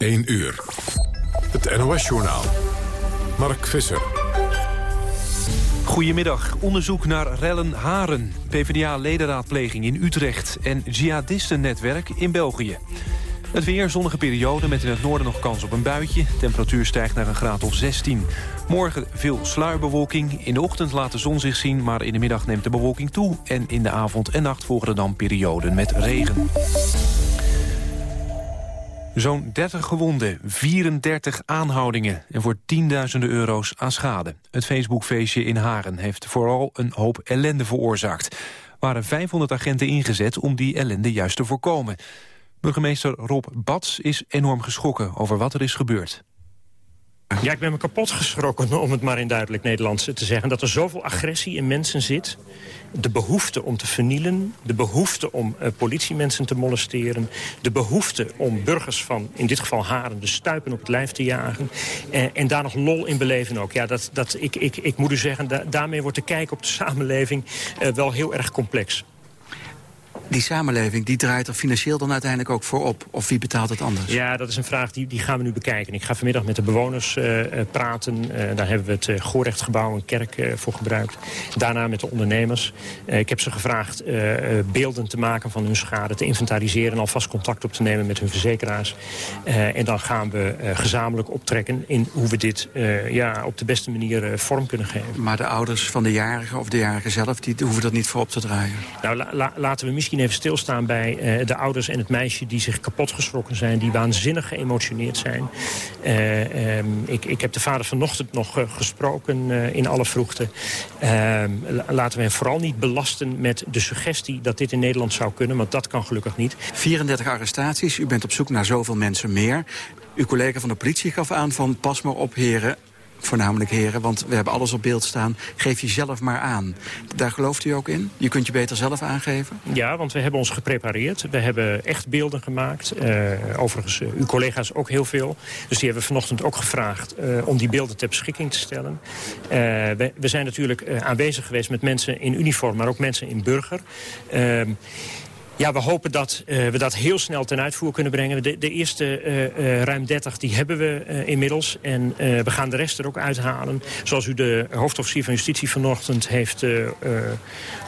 1 uur. Het NOS-journaal. Mark Visser. Goedemiddag. Onderzoek naar rellen Haren. PvdA-ledenraadpleging in Utrecht. En jihadistennetwerk in België. Het weer, zonnige periode met in het noorden nog kans op een buitje. Temperatuur stijgt naar een graad of 16. Morgen veel sluierbewolking. In de ochtend laat de zon zich zien, maar in de middag neemt de bewolking toe. En in de avond en nacht volgen er dan perioden met regen. Zo'n 30 gewonden, 34 aanhoudingen en voor tienduizenden euro's aan schade. Het Facebookfeestje in Haren heeft vooral een hoop ellende veroorzaakt. Er waren 500 agenten ingezet om die ellende juist te voorkomen. Burgemeester Rob Bats is enorm geschrokken over wat er is gebeurd. Ja, ik ben me kapot geschrokken, om het maar in duidelijk Nederlands te zeggen... dat er zoveel agressie in mensen zit. De behoefte om te vernielen, de behoefte om uh, politiemensen te molesteren... de behoefte om burgers van, in dit geval haren, de stuipen op het lijf te jagen... Uh, en daar nog lol in beleven ook. Ja, dat, dat, ik, ik, ik moet u zeggen, da daarmee wordt de kijk op de samenleving uh, wel heel erg complex die samenleving die draait er financieel dan uiteindelijk ook voor op? Of wie betaalt het anders? Ja, dat is een vraag die, die gaan we nu bekijken. Ik ga vanmiddag met de bewoners uh, praten. Uh, daar hebben we het uh, Goorrechtgebouw, een kerk, voor gebruikt. Daarna met de ondernemers. ik heb ze gevraagd beelden te maken van hun schade, te inventariseren... en alvast contact op te nemen met hun verzekeraars. en dan gaan we gezamenlijk optrekken in hoe we dit ja, op de beste manier vorm kunnen geven. Maar de ouders van de jarige of de jarige zelf, die hoeven dat niet voor op te draaien? Nou, la, la, laten we misschien even stilstaan bij uh, de ouders en het meisje... die zich kapot geschrokken zijn, die waanzinnig geëmotioneerd zijn. Uh, um, ik, ik heb de vader vanochtend nog uh, gesproken in alle vroegte. Ehm, laten we hem vooral niet belasten met de suggestie dat dit in Nederland zou kunnen... want dat kan gelukkig niet. 34 arrestaties, u bent op zoek naar zoveel mensen meer. Uw collega van de politie gaf aan van pas maar op heren voornamelijk heren, want we hebben alles op beeld staan. Geef jezelf maar aan. Daar gelooft u ook in? Je kunt je beter zelf aangeven? Ja, want we hebben ons geprepareerd. We hebben echt beelden gemaakt. Uh, overigens, uh, uw collega's ook heel veel. Dus die hebben vanochtend ook gevraagd uh, om die beelden ter beschikking te stellen. We, we, zijn natuurlijk aanwezig geweest met mensen in uniform, maar ook mensen in burger. Ja, we hopen dat uh, we dat heel snel ten uitvoer kunnen brengen. De, de eerste uh, uh, ruim 30 die hebben we inmiddels. En we gaan de rest er ook uithalen. Zoals u de hoofdofficier van Justitie vanochtend heeft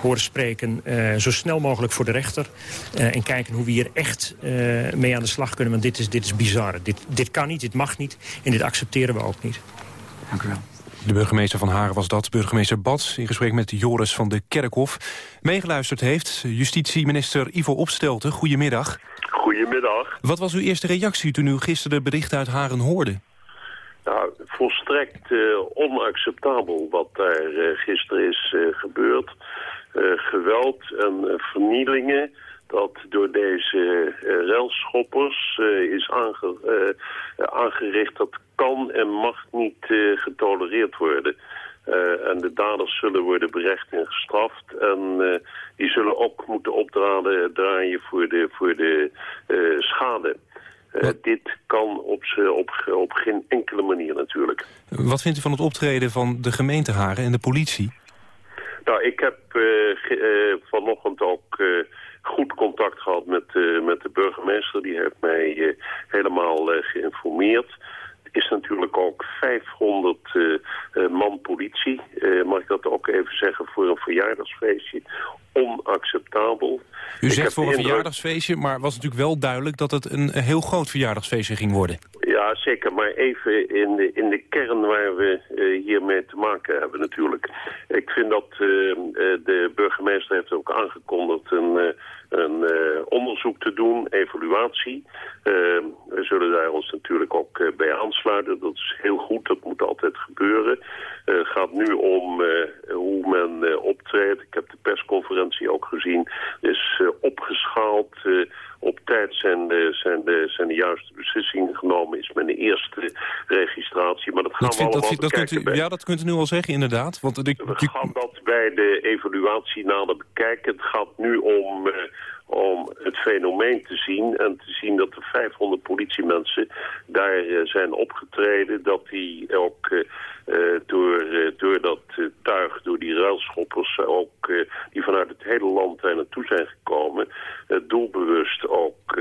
horen spreken... zo snel mogelijk voor de rechter. en kijken hoe we hier echt mee aan de slag kunnen. Want dit is, dit is bizar. Dit, dit kan niet, dit mag niet. En dit accepteren we ook niet. Dank u wel. De burgemeester van Haren was dat, burgemeester Bats... in gesprek met Joris van de Kerkhof. Meegeluisterd heeft justitieminister Ivo Opstelten. Goedemiddag. Goedemiddag. Wat was uw eerste reactie toen u gisteren de berichten uit Haren hoorde? Nou, volstrekt uh, onacceptabel wat daar uh, gisteren is uh, gebeurd. geweld en vernielingen dat door deze uh, relschoppers uh, is aange, uh, aangericht. Dat kan en mag niet getolereerd worden. en de daders zullen worden berecht en gestraft. En die zullen ook moeten opdraden draaien voor de, voor de schade. dit kan op, op, op geen enkele manier natuurlijk. Wat vindt u van het optreden van de gemeente Haren en de politie? Nou, ik heb vanochtend ook goed contact gehad met, uh, met de burgemeester. Die heeft mij uh, helemaal uh, geïnformeerd. Het is natuurlijk ook 500 man politie, mag ik dat ook even zeggen, voor een verjaardagsfeestje. Onacceptabel. U zegt voor een verjaardagsfeestje, maar was natuurlijk wel duidelijk dat het een heel groot verjaardagsfeestje ging worden. Ja, zeker. Maar even in de, in de kern waar we uh, hiermee te maken hebben natuurlijk. Ik vind dat uh, de burgemeester heeft ook aangekondigd een, een onderzoek te doen, evaluatie. we zullen daar ons natuurlijk ook bij aansluiten. Dat is heel goed, dat moet altijd gebeuren. Het gaat nu om hoe men optreedt. Ik heb de persconferentie ook gezien. Dus opgeschaald op tijd zijn de, zijn, de, zijn de juiste beslissingen genomen. Is mijn eerste registratie. Maar dat gaan dat we allemaal dat, dat u, Ja, dat kunt u nu al zeggen, inderdaad. Want de, we gaan dat bij de evaluatie nader bekijken. Het gaat nu om... Uh, om het fenomeen te zien en te zien dat er 500 politiemensen daar zijn opgetreden. Dat die ook door, door dat tuig, door die ruilschoppers ook, die vanuit het hele land daar naartoe zijn gekomen, doelbewust ook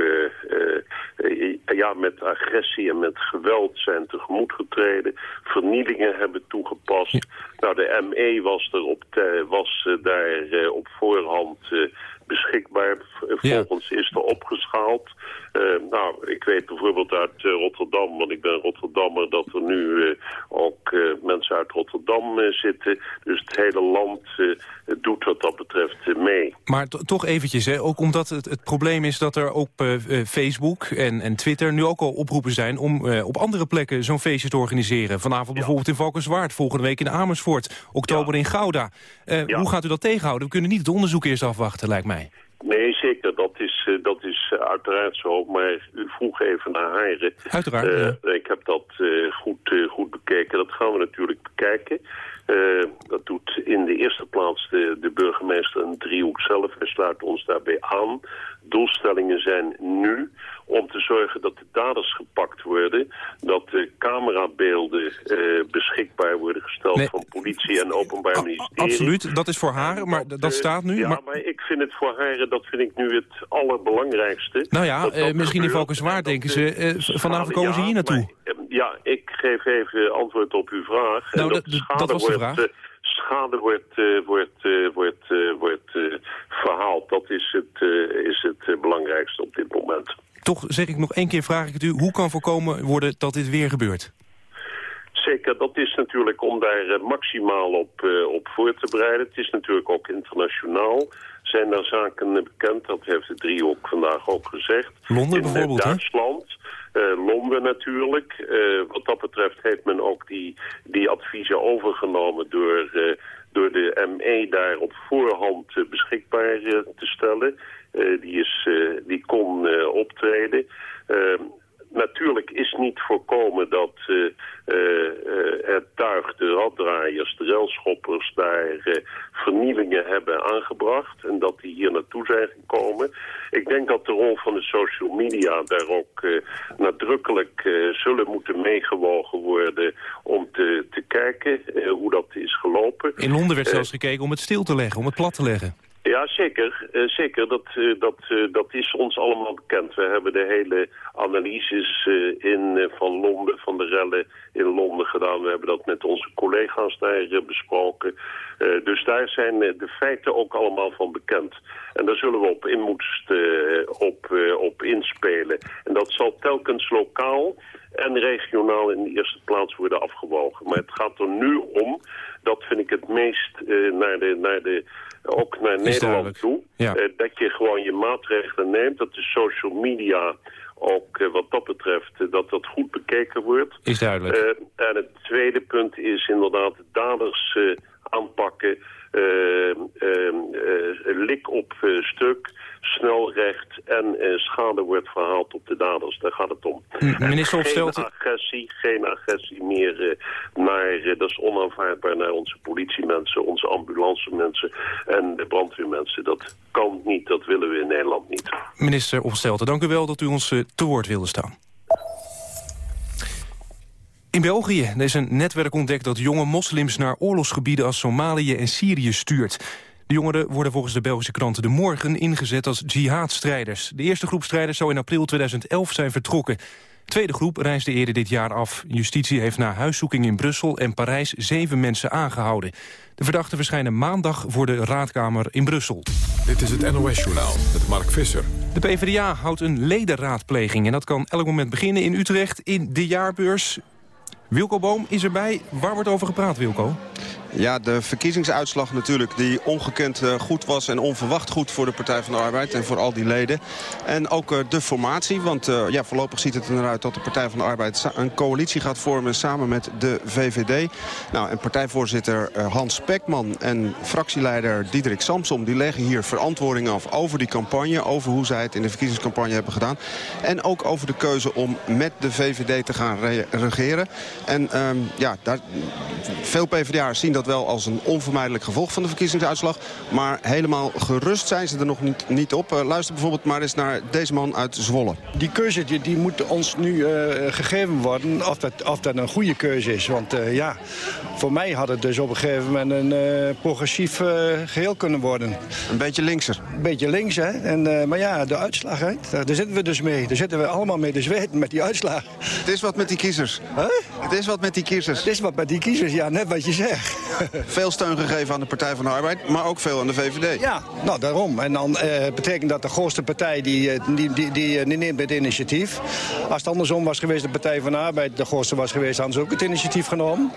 ja, met agressie en met geweld zijn tegemoet getreden, vernielingen hebben toegepast. Nou, de ME was, er op was daar op voorhand beschikbaar. Volgens is er opgeschaald. Uh, nou, ik weet bijvoorbeeld uit uh, Rotterdam, want ik ben Rotterdammer, dat er nu uh, ook mensen uit Rotterdam zitten. Dus het hele land doet wat dat betreft mee. Maar toch eventjes, hè, ook omdat het, het probleem is dat er op Facebook en, en Twitter nu ook al oproepen zijn om op andere plekken zo'n feestje te organiseren. Vanavond bijvoorbeeld in Valkenswaard, volgende week in Amersfoort, oktober in Gouda. Hoe gaat u dat tegenhouden? We kunnen niet het onderzoek eerst afwachten, lijkt mij. Nee, zeker. Dat is, uh, dat is uh, uiteraard zo. Maar u vroeg even naar Haren. Uiteraard, uh, Ik heb dat goed, goed bekeken. Dat gaan we natuurlijk bekijken. dat doet in de eerste plaats de, de burgemeester en Driehoek zelf. Wij sluiten ons daarbij aan. Doelstellingen zijn nu om te zorgen dat de daders gepakt worden. Dat de camerabeelden uh, beschikbaar worden gesteld van politie en openbaar ministerie. Absoluut, dat is voor haar, maar dat, dat staat nu. Ja, maar... maar... ik vind het voor haar, dat vind ik nu het allerbelangrijkste. Nou ja, dat dat uh, misschien in Valkenswaard denken ze, uh, vanavond komen ze hier naartoe. Maar, ja, ik geef even antwoord op uw vraag. Nou, dat, dat, dat was de wordt, vraag schade wordt, wordt, uh, wordt, uh, wordt verhaald. Dat is het, is het belangrijkste op dit moment. Toch zeg ik nog één keer, vraag ik het u, hoe kan voorkomen worden dat dit weer gebeurt? Zeker, dat is natuurlijk om daar maximaal op, op voor te bereiden. Het is natuurlijk ook internationaal. Zijn er zaken bekend, dat heeft de driehoek vandaag ook gezegd. Londen In bijvoorbeeld, Duitsland. Uh, Londen natuurlijk. Uh, wat dat betreft heeft men ook die, die adviezen overgenomen door, uh, door de ME daar op voorhand beschikbaar te stellen. die, is, die kon optreden. Natuurlijk is niet voorkomen dat uh, uh, het tuig, de raddraaiers, de railschoppers daar vernielingen hebben aangebracht en dat die hier naartoe zijn gekomen. Ik denk dat de rol van de social media daar ook nadrukkelijk zullen moeten meegewogen worden om te, te kijken hoe dat is gelopen. In Londen werd zelfs gekeken om het stil te leggen, om het plat te leggen. Ja, zeker. Uh, zeker. Dat, uh, dat, uh, dat is ons allemaal bekend. We hebben de hele analyses in, van Londen, van de rellen in Londen gedaan. We hebben dat met onze collega's daar besproken. dus daar zijn de feiten ook allemaal van bekend. En daar zullen we op in op, op inspelen. En dat zal telkens lokaal en regionaal in de eerste plaats worden afgewogen. Maar het gaat er nu om, dat vind ik het meest naar de... Naar de ook naar Is Nederland duidelijk. toe. Ja. Uh, dat je gewoon je maatregelen neemt. Dat de social media ook uh, wat dat betreft, dat dat goed bekeken wordt. Is duidelijk. en het tweede punt is inderdaad daders aanpakken. Lik op stuk, snel recht en schade wordt verhaald op de daders. Daar gaat het om. Minister Opstelt... Geen agressie, geen agressie meer naar, dat is onaanvaardbaar, naar onze politiemensen, onze ambulancemensen en de brandweermensen. Dat kan niet, dat willen we in Nederland niet. Minister Opstelten, dank u wel dat u ons te woord wilde staan. In België is een netwerk ontdekt dat jonge moslims naar oorlogsgebieden als Somalië en Syrië stuurt. De jongeren worden volgens de Belgische kranten De Morgen ingezet als jihadstrijders. De eerste groep strijders zou in april 2011 zijn vertrokken. De tweede groep reisde eerder dit jaar af. Justitie heeft na huiszoeking in Brussel en Parijs zeven mensen aangehouden. De verdachten verschijnen maandag voor de raadkamer in Brussel. Dit is het NOS-journaal met Mark Visser. De PvdA houdt een ledenraadpleging en dat kan elk moment beginnen in Utrecht in de jaarbeurs. Wilco Boom is erbij. Waar wordt over gepraat, Wilco? Ja, de verkiezingsuitslag natuurlijk die ongekend uh, goed was en onverwacht goed voor de Partij van de Arbeid en voor al die leden. En ook uh, de formatie, want uh, ja, voorlopig ziet het eruit dat de Partij van de Arbeid een coalitie gaat vormen samen met de VVD. Nou, en partijvoorzitter Hans Spekman en fractieleider Diederik Samsom die leggen hier verantwoording af over die campagne, over hoe zij het in de verkiezingscampagne hebben gedaan. En ook over de keuze om met de VVD te gaan re regeren. En um, ja, daar, veel PvdA'ers zien dat dat wel als een onvermijdelijk gevolg van de verkiezingsuitslag. Maar helemaal gerust zijn ze er nog niet, niet op. luister bijvoorbeeld maar eens naar deze man uit Zwolle. Die keuze die, die moet ons nu gegeven worden of dat, of dat een goede keuze is. Want ja, voor mij had het dus op een gegeven moment een progressief geheel kunnen worden. Een beetje linkser? Een beetje links, hè. En, maar ja, de uitslag, hè, daar, zitten we dus mee. Daar zitten we allemaal mee de zweet met die uitslag. Het is wat met die kiezers. Huh? Het is wat met die kiezers. Het is wat met die kiezers, ja, net wat je zegt. veel steun gegeven aan de Partij van de Arbeid, maar ook veel aan de VVD. Ja, nou daarom. En dan eh, betekent dat de grootste partij die, eh, die, die, die, eh, die neemt het initiatief. Als het andersom was geweest, de Partij van de Arbeid de grootste was geweest, hadden ze ook het initiatief genomen.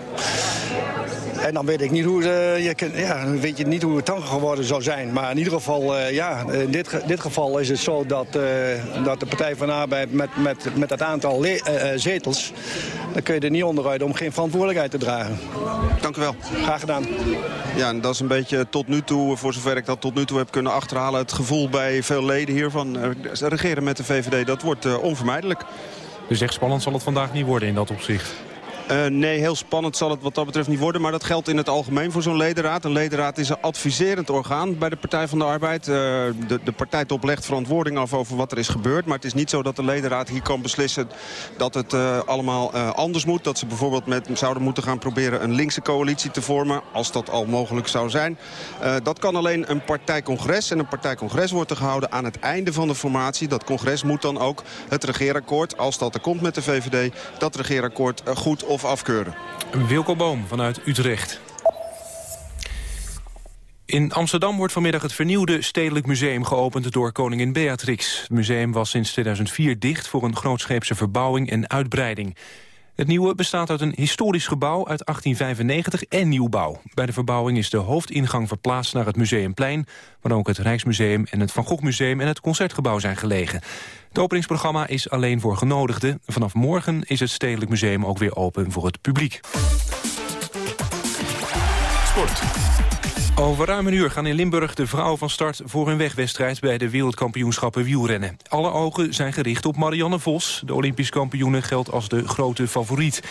En dan weet ik niet hoe, uh, je kan, ja, weet je niet hoe het dan geworden zou zijn. Maar in ieder geval, uh, ja, in dit, dit geval is het zo dat, uh, dat de Partij van de Arbeid met, met, met dat aantal zetels... dan kun je er niet onderuit om geen verantwoordelijkheid te dragen. Dank u wel. Graag gedaan. Ja, en dat is een beetje tot nu toe, voor zover ik dat tot nu toe heb kunnen achterhalen... het gevoel bij veel leden hiervan. regeren met de VVD, dat wordt onvermijdelijk. Dus echt spannend zal het vandaag niet worden in dat opzicht. Uh, nee, heel spannend zal het wat dat betreft niet worden. Maar dat geldt in het algemeen voor zo'n ledenraad. Een ledenraad is een adviserend orgaan bij de Partij van de Arbeid. Uh, de, de partijtop legt verantwoording af over wat er is gebeurd. Maar het is niet zo dat de ledenraad hier kan beslissen dat het uh, allemaal anders moet. Dat ze bijvoorbeeld met, zouden moeten gaan proberen een linkse coalitie te vormen. Als dat al mogelijk zou zijn. dat kan alleen een partijcongres. En een partijcongres wordt er gehouden aan het einde van de formatie. Dat congres moet dan ook het regeerakkoord, als dat er komt met de VVD... dat regeerakkoord goed of afkeuren. Wilco Boom vanuit Utrecht. In Amsterdam wordt vanmiddag het vernieuwde Stedelijk Museum geopend door koningin Beatrix. Het museum was sinds 2004 dicht voor een grootscheepse verbouwing en uitbreiding. Het nieuwe bestaat uit een historisch gebouw uit 1895 en nieuwbouw. Bij de verbouwing is de hoofdingang verplaatst naar het Museumplein... waar ook het Rijksmuseum en het Van Gogh Museum en het Concertgebouw zijn gelegen. Het openingsprogramma is alleen voor genodigden. Vanaf morgen is het Stedelijk Museum ook weer open voor het publiek. Sport. Over ruim een uur gaan in Limburg de vrouwen van start voor hun wegwedstrijd bij de wereldkampioenschappen wielrennen. Alle ogen zijn gericht op Marianne Vos. De Olympisch kampioene geldt als de grote favoriet.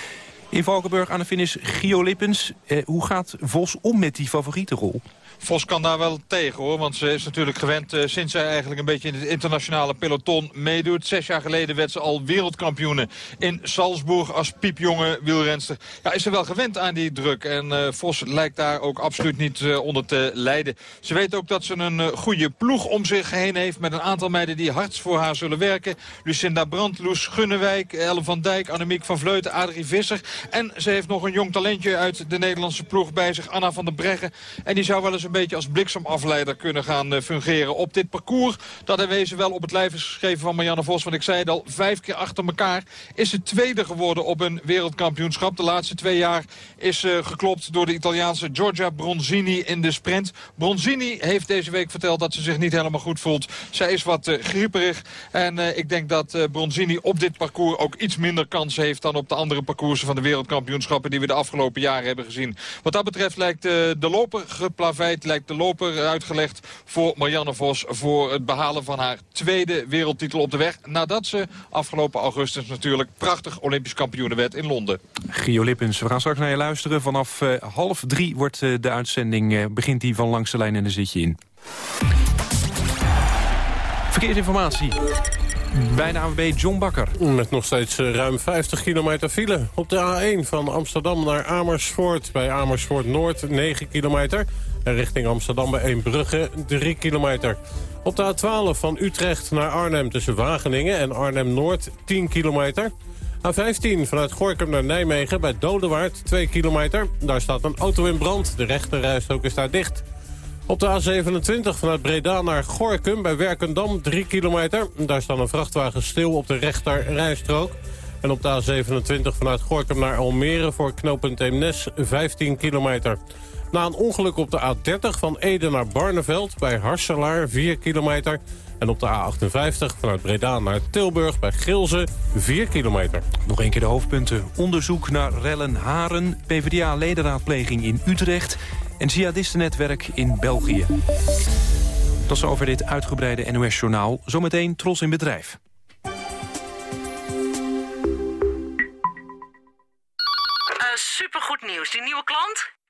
In Valkenburg aan de finish Gio Lippens. Eh, hoe gaat Vos om met die favorietenrol? Vos kan daar wel tegen hoor. Want ze is natuurlijk gewend uh, sinds zij eigenlijk een beetje in het internationale peloton meedoet. Zes jaar geleden werd ze al wereldkampioene in Salzburg als piepjonge wielrenster. Ja, is ze wel gewend aan die druk. En uh, Vos lijkt daar ook absoluut niet uh, onder te lijden. Ze weet ook dat ze een goede ploeg om zich heen heeft. Met een aantal meiden die hard voor haar zullen werken. Lucinda Brandt, Loes Gunnewijk, Ellen van Dijk, Annemiek van Vleuten, Adrie Visser. En ze heeft nog een jong talentje uit de Nederlandse ploeg bij zich. Anna van der Breggen. En die zou wel eens een beetje als bliksemafleider kunnen gaan eh, fungeren op dit parcours. Dat in wezen wel op het lijf is geschreven van Marianne Vos. Want ik zei het al, vijf keer achter elkaar is ze tweede geworden op een wereldkampioenschap. De laatste twee jaar is uh, geklopt door de Italiaanse Giorgia Bronzini in de sprint. Bronzini heeft deze week verteld dat ze zich niet helemaal goed voelt. Zij is wat uh, grieperig. En uh, ik denk dat Bronzini op dit parcours ook iets minder kans heeft... dan op de andere parcoursen van de wereldkampioenschappen... die we de afgelopen jaren hebben gezien. Wat dat betreft lijkt de loper geplaveid lijkt de loper uitgelegd voor Marianne Vos... voor het behalen van haar tweede wereldtitel op de weg... nadat ze afgelopen augustus natuurlijk prachtig Olympisch kampioen werd in Londen. Gio Lippens, we gaan straks naar je luisteren. Vanaf uh, half drie wordt uh, de uitzending, uh, begint die van langs de lijn en dan zit je in. Verkeersinformatie. Bij de ANWB John Bakker. Met nog steeds ruim 50 kilometer file. Op de A1 van Amsterdam naar Amersfoort. Bij Amersfoort Noord 9 kilometer. En richting Amsterdam bij Eembrugge 3 kilometer. Op de A12 van Utrecht naar Arnhem tussen Wageningen en Arnhem-Noord 10 kilometer. A15 vanuit Gorkum naar Nijmegen bij Dodewaard 2 kilometer. Daar staat een auto in brand. De rechterrijstrook is daar dicht. Op de A27 vanuit Breda naar Gorkum bij Werkendam 3 kilometer. Daar staat een vrachtwagen stil op de rechterrijstrook. En op de A27 vanuit Gorkum naar Almere voor knooppunt Eemnes 15 kilometer. Na een ongeluk op de A30 van Ede naar Barneveld bij Harselaar 4 kilometer. En op de A58 vanuit Breda naar Tilburg bij Gilze 4 kilometer. Nog een keer de hoofdpunten. Onderzoek naar rellen Haren, PvdA-ledenraadpleging in Utrecht... en jihadistennetwerk in België. Dat is over dit uitgebreide NOS-journaal. Zometeen Tros in Bedrijf. Uh, supergoed nieuws. Die nieuwe klant?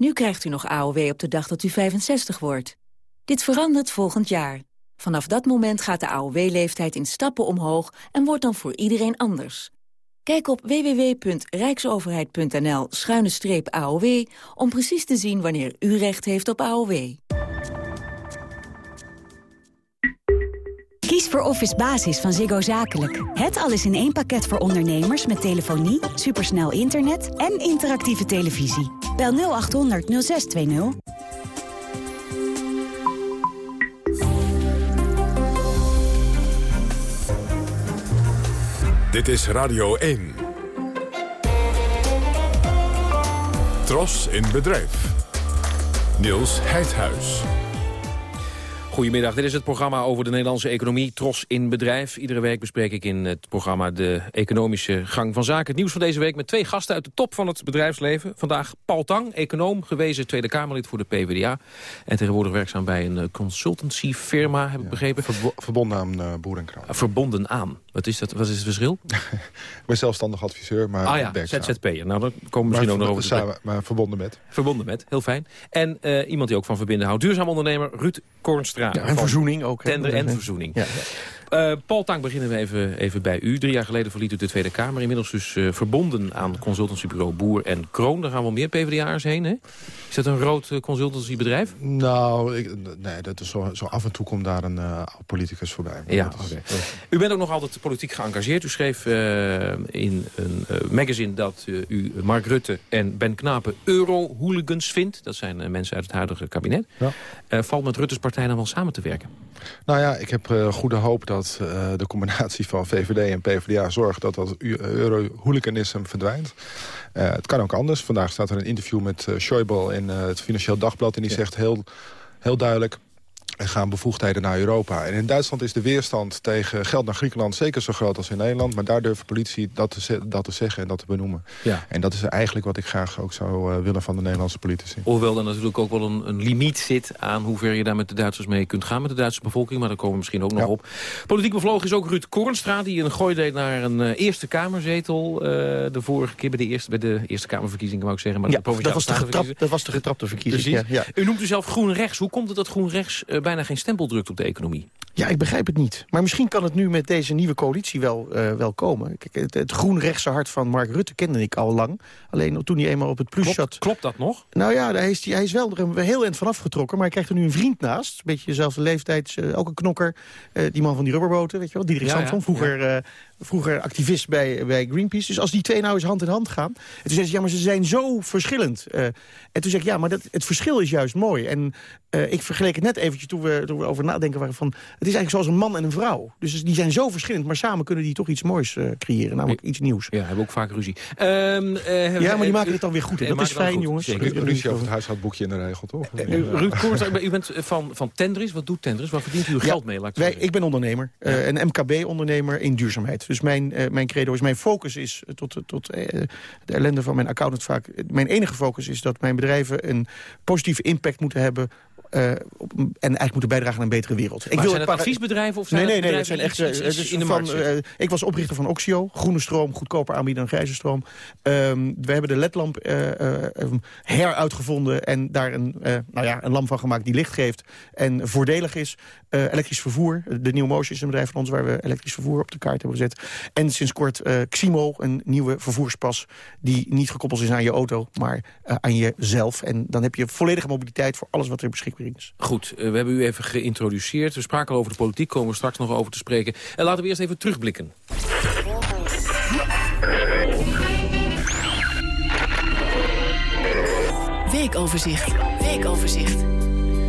Nu krijgt u nog AOW op de dag dat u 65 wordt. Dit verandert volgend jaar. Vanaf dat moment gaat de AOW-leeftijd in stappen omhoog en wordt dan voor iedereen anders. Kijk op www.rijksoverheid.nl-aow om precies te zien wanneer u recht heeft op AOW. Kies voor Office Basis van Ziggo Zakelijk. Het alles in één pakket voor ondernemers met telefonie, supersnel internet en interactieve televisie. Bel 0800 0620. Dit is Radio 1. Tros in bedrijf. Niels Heidhuis. Goedemiddag, dit is het programma over de Nederlandse economie, Tros in Bedrijf. Iedere week bespreek ik in het programma de economische gang van zaken. Het nieuws van deze week met twee gasten uit de top van het bedrijfsleven. Vandaag Paul Tang, econoom, gewezen Tweede Kamerlid voor de PvdA. En tegenwoordig werkzaam bij een eh, consultancyfirma, heb ik begrepen. verbonden aan uh, Boer en Kraan. Verbonden aan. Wat is, dat, wat is het verschil? ik ben zelfstandig adviseur, maar Ah ja, ZZP'er. Nou, daar komen we misschien ook nog over samen, Maar verbonden met. Verbonden met, heel fijn. En uh, iemand die ook van verbinden houdt. Duurzaam ondernemer Ruud Kornstra. Ja, en verzoening ook. Tender en verzoening. Ja, ja. Uh, Paul Tang, beginnen we even, even bij u. Drie jaar geleden verliet u de Tweede Kamer. Inmiddels dus uh, verbonden aan consultancybureau Boer en Kroon. Daar gaan wel meer PvdA'ers heen, hè? Is dat een groot uh, consultancybedrijf? Nou, ik, nee, dat is zo, zo af en toe komt daar een politicus voorbij. Ja. Okay. U bent ook nog altijd politiek geëngageerd. U schreef in een magazine dat u Mark Rutte en Ben Knapen euro-hooligans vindt. Dat zijn mensen uit het huidige kabinet. Ja. valt met Rutte's partij dan wel samen te werken? Nou ja, ik heb goede hoop dat uh, de combinatie van VVD en PvdA zorgt dat dat euro-hooliganisme verdwijnt. Uh, het kan ook anders. Vandaag staat er een interview met uh, Schäuble in het Financieel Dagblad... en die ja. zegt heel, heel duidelijk... Er gaan bevoegdheden naar Europa. En in Duitsland is de weerstand tegen geld naar Griekenland zeker zo groot als in Nederland. Maar daar durft politie dat te, dat te zeggen en dat te benoemen. Ja. En dat is eigenlijk wat ik graag ook zou uh, willen van de Nederlandse politici. Hoewel er natuurlijk ook wel een, een, limiet zit aan hoe ver je daar met de Duitsers mee kunt gaan. Met de Duitse bevolking, maar daar komen we misschien ook nog ja. op. Politiek bevlogen is ook Ruud Kornstra, die een gooi deed naar een uh, Eerste Kamerzetel. Uh, de vorige keer bij de Eerste, bij de eerste Kamerverkiezingen, wou ik zeggen. Maar ja, de dat, was de getrap, dat was de getrapte verkiezing. Ja, ja. U noemt u zelf GroenRechts. Hoe komt het dat GroenRechts bijna geen stempel drukt op de economie? Ja, ik begrijp het niet. Maar misschien kan het nu met deze nieuwe coalitie wel, uh, wel komen. Kijk, het, het groenrechtse hart van Mark Rutte kende ik al lang. Alleen toen hij eenmaal op het plus klopt, zat... Klopt dat nog? Nou ja, hij is, hij is wel er een heel eind van afgetrokken. Maar hij krijgt er nu een vriend naast. Een beetje dezelfde leeftijd, uh, ook een knokker. Uh, die man van die rubberboten, weet je wel. Diederik ja, Samson, vroeger, vroeger activist bij, bij Greenpeace. Dus als die twee nou eens hand in hand gaan... En toen zei ze, ja, maar ze zijn zo verschillend. en toen zeg ik, ja, maar dat, het verschil is juist mooi. En ik vergeleek het net eventjes toen we, toen we over nadenken waren van... Het is eigenlijk zoals een man en een vrouw. Dus die zijn zo verschillend, maar samen kunnen die toch iets moois uh, creëren. Namelijk iets nieuws. Ja, hebben ook vaak ruzie. Um, uh, ja, maar die maken het dan weer goed. Dat is fijn, jongens. Zeker. Ruzie over het huishoudboekje in de regel, toch? Uh, Ruud Koers, u bent van, van Tendris. Wat doet Tendris? Waar verdient u uw ja, geld mee? Laat ik, wij, ik ben ondernemer. Ja. een MKB-ondernemer in duurzaamheid. Dus mijn, mijn credo is, mijn focus is, tot, tot de ellende van mijn accountant vaak... Mijn enige focus is dat mijn bedrijven een positieve impact moeten hebben uh, op, en eigenlijk moeten bijdragen aan een betere wereld. Maar ik wil zijn het adviesbedrijven of zijn nee, nee, nee, dat zijn echt iets, iets, iets in de van, uh, Ik was oprichter van Oxio, groene stroom, goedkoper aanbieden dan grijze stroom. Um, we hebben de ledlamp uh, um, heruitgevonden en daar een, nou ja, een lamp van gemaakt die licht geeft en voordelig is. elektrisch vervoer, de New Motion is een bedrijf van ons waar we elektrisch vervoer op de kaart hebben gezet. En sinds kort Ximo, een nieuwe vervoerspas die niet gekoppeld is aan je auto, maar aan jezelf. En dan heb je volledige mobiliteit voor alles wat er beschikbaar is. Goed, we hebben u even geïntroduceerd. We spraken over de politiek, komen we straks nog over te spreken. En laten we eerst even terugblikken. Weekoverzicht. Weekoverzicht.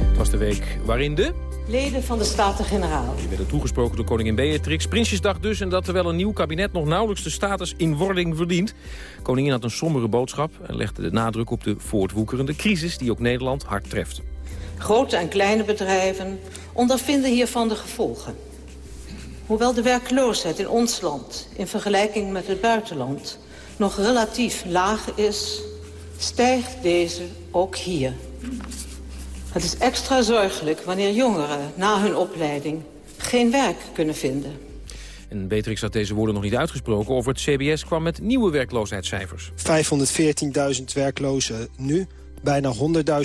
Het was de week waarin de... Leden van de Staten-Generaal. Die werden toegesproken door koningin Beatrix. Prinsjesdag dus en dat terwijl een nieuw kabinet nog nauwelijks de status in wording verdient. Koningin had een sombere boodschap en legde de nadruk op de voortwoekerende crisis die ook Nederland hard treft. Grote en kleine bedrijven ondervinden hiervan de gevolgen. Hoewel de werkloosheid in ons land in vergelijking met het buitenland nog relatief laag is, stijgt deze ook hier. Het is extra zorgelijk wanneer jongeren na hun opleiding geen werk kunnen vinden. En Beatrix had deze woorden nog niet uitgesproken... over het CBS kwam met nieuwe werkloosheidscijfers. 514.000 werklozen nu, bijna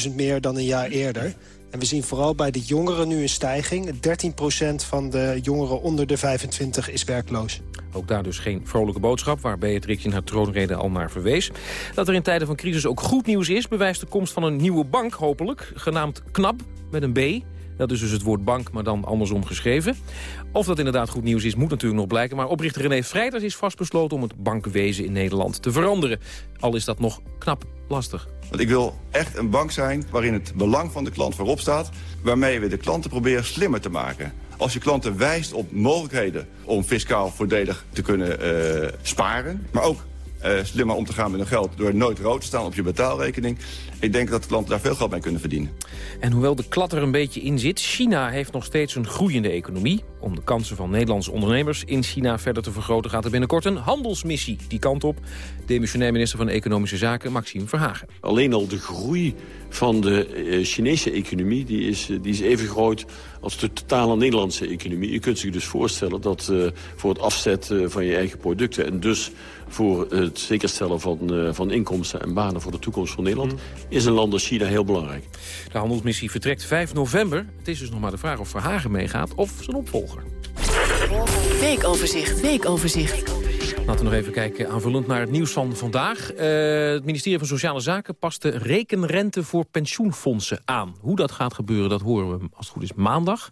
100.000 meer dan een jaar eerder. En we zien vooral bij de jongeren nu een stijging. 13% van de jongeren onder de 25 is werkloos. Ook daar dus geen vrolijke boodschap, waar Beatrix in haar troonrede al naar verwees. Dat er in tijden van crisis ook goed nieuws is... bewijst de komst van een nieuwe bank, hopelijk, genaamd KNAP, met een B... Dat is dus het woord bank, maar dan andersom geschreven. Of dat inderdaad goed nieuws is, moet natuurlijk nog blijken. Maar oprichter René Vrijters is vastbesloten om het bankwezen in Nederland te veranderen. Al is dat nog knap lastig. Want ik wil echt een bank zijn waarin het belang van de klant voorop staat... waarmee we de klanten proberen slimmer te maken. Als je klanten wijst op mogelijkheden om fiscaal voordelig te kunnen uh, sparen... maar ook uh, slimmer om te gaan met hun geld door nooit rood te staan op je betaalrekening. Ik denk dat de klanten daar veel geld mee kunnen verdienen. En hoewel de klad er een beetje in zit, China heeft nog steeds een groeiende economie. Om de kansen van Nederlandse ondernemers in China verder te vergroten... gaat er binnenkort een handelsmissie die kant op. Demissionair minister van Economische Zaken, Maxime Verhagen. Alleen al de groei van de uh, Chinese economie die is, uh, die is even groot als de totale Nederlandse economie. Je kunt zich dus voorstellen dat uh, voor het afzetten van je eigen producten... en dus voor het zekerstellen van, van inkomsten en banen voor de toekomst van Nederland... Mm. is een land als China heel belangrijk. De handelsmissie vertrekt 5 november. Het is dus nog maar de vraag of Verhagen meegaat of zijn opvolger. Weekoverzicht, weekoverzicht. Laten we nog even kijken aanvullend naar het nieuws van vandaag. Uh, het ministerie van Sociale Zaken past de rekenrente voor pensioenfondsen aan. Hoe dat gaat gebeuren, dat horen we als het goed is maandag.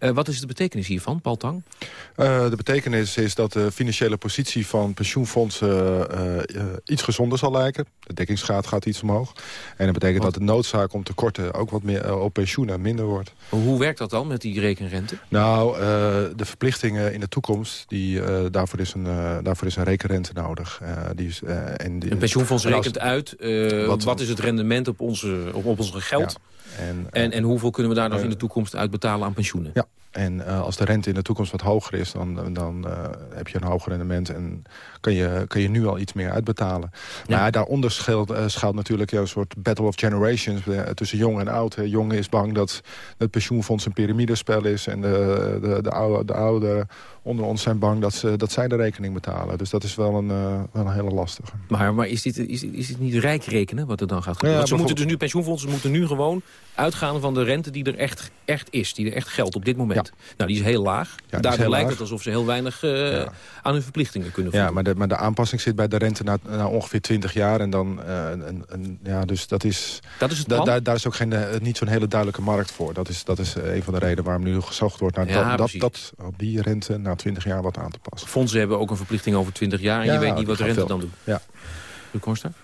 Uh, wat is de betekenis hiervan, Paul Tang? Uh, de betekenis is dat de financiële positie van pensioenfondsen uh, iets gezonder zal lijken. De dekkingsgraad gaat iets omhoog. En dat betekent wat? dat de noodzaak om tekorten ook wat meer op pensioenen minder wordt. Hoe werkt dat dan met die rekenrente? Nou, de verplichtingen in de toekomst, die, daarvoor, is een, daarvoor is een rekenrente nodig. die is, en die, een pensioenfonds rekent uit, wat, wat, is het rendement op onze, op, op onze geld... Ja. En, en, en, hoeveel kunnen we daar nog in de toekomst uitbetalen aan pensioenen? Ja, en uh, als de rente in de toekomst wat hoger is, dan, dan uh, heb je een hoger rendement en kan je, kan je nu al iets meer uitbetalen. Maar ja. daaronder schuilt, uh, schuilt natuurlijk een soort battle of generations tussen jong en oud. Jong is bang dat het pensioenfonds een piramidespel is en de, de, de, oude, de oude onder ons zijn bang dat, ze, dat zij de rekening betalen. Dus dat is wel een, wel een hele lastige. Maar, maar is, dit, is, is dit niet rijk rekenen wat er dan gaat gebeuren? Ja, ze moeten dus nu, pensioenfondsen moeten nu gewoon uitgaan van de rente die er echt, echt is. Die er echt geldt op dit moment. Nou, die is heel laag. Ja, Daardoor lijkt laag. het alsof ze heel weinig uh, ja. aan hun verplichtingen kunnen voldoen. Ja, maar de, maar de aanpassing zit bij de rente na, na ongeveer 20 jaar. En dan, uh, een, een, ja, dus dat is... Dat is het da, daar, daar is ook geen, niet zo'n hele duidelijke markt voor. Dat is, dat is een van de redenen waarom nu gezocht wordt naar dat, dat, dat, op die rente na 20 jaar wat aan te passen. Fondsen hebben ook een verplichting over 20 jaar. En je weet niet wat de rente dan doet. Ja.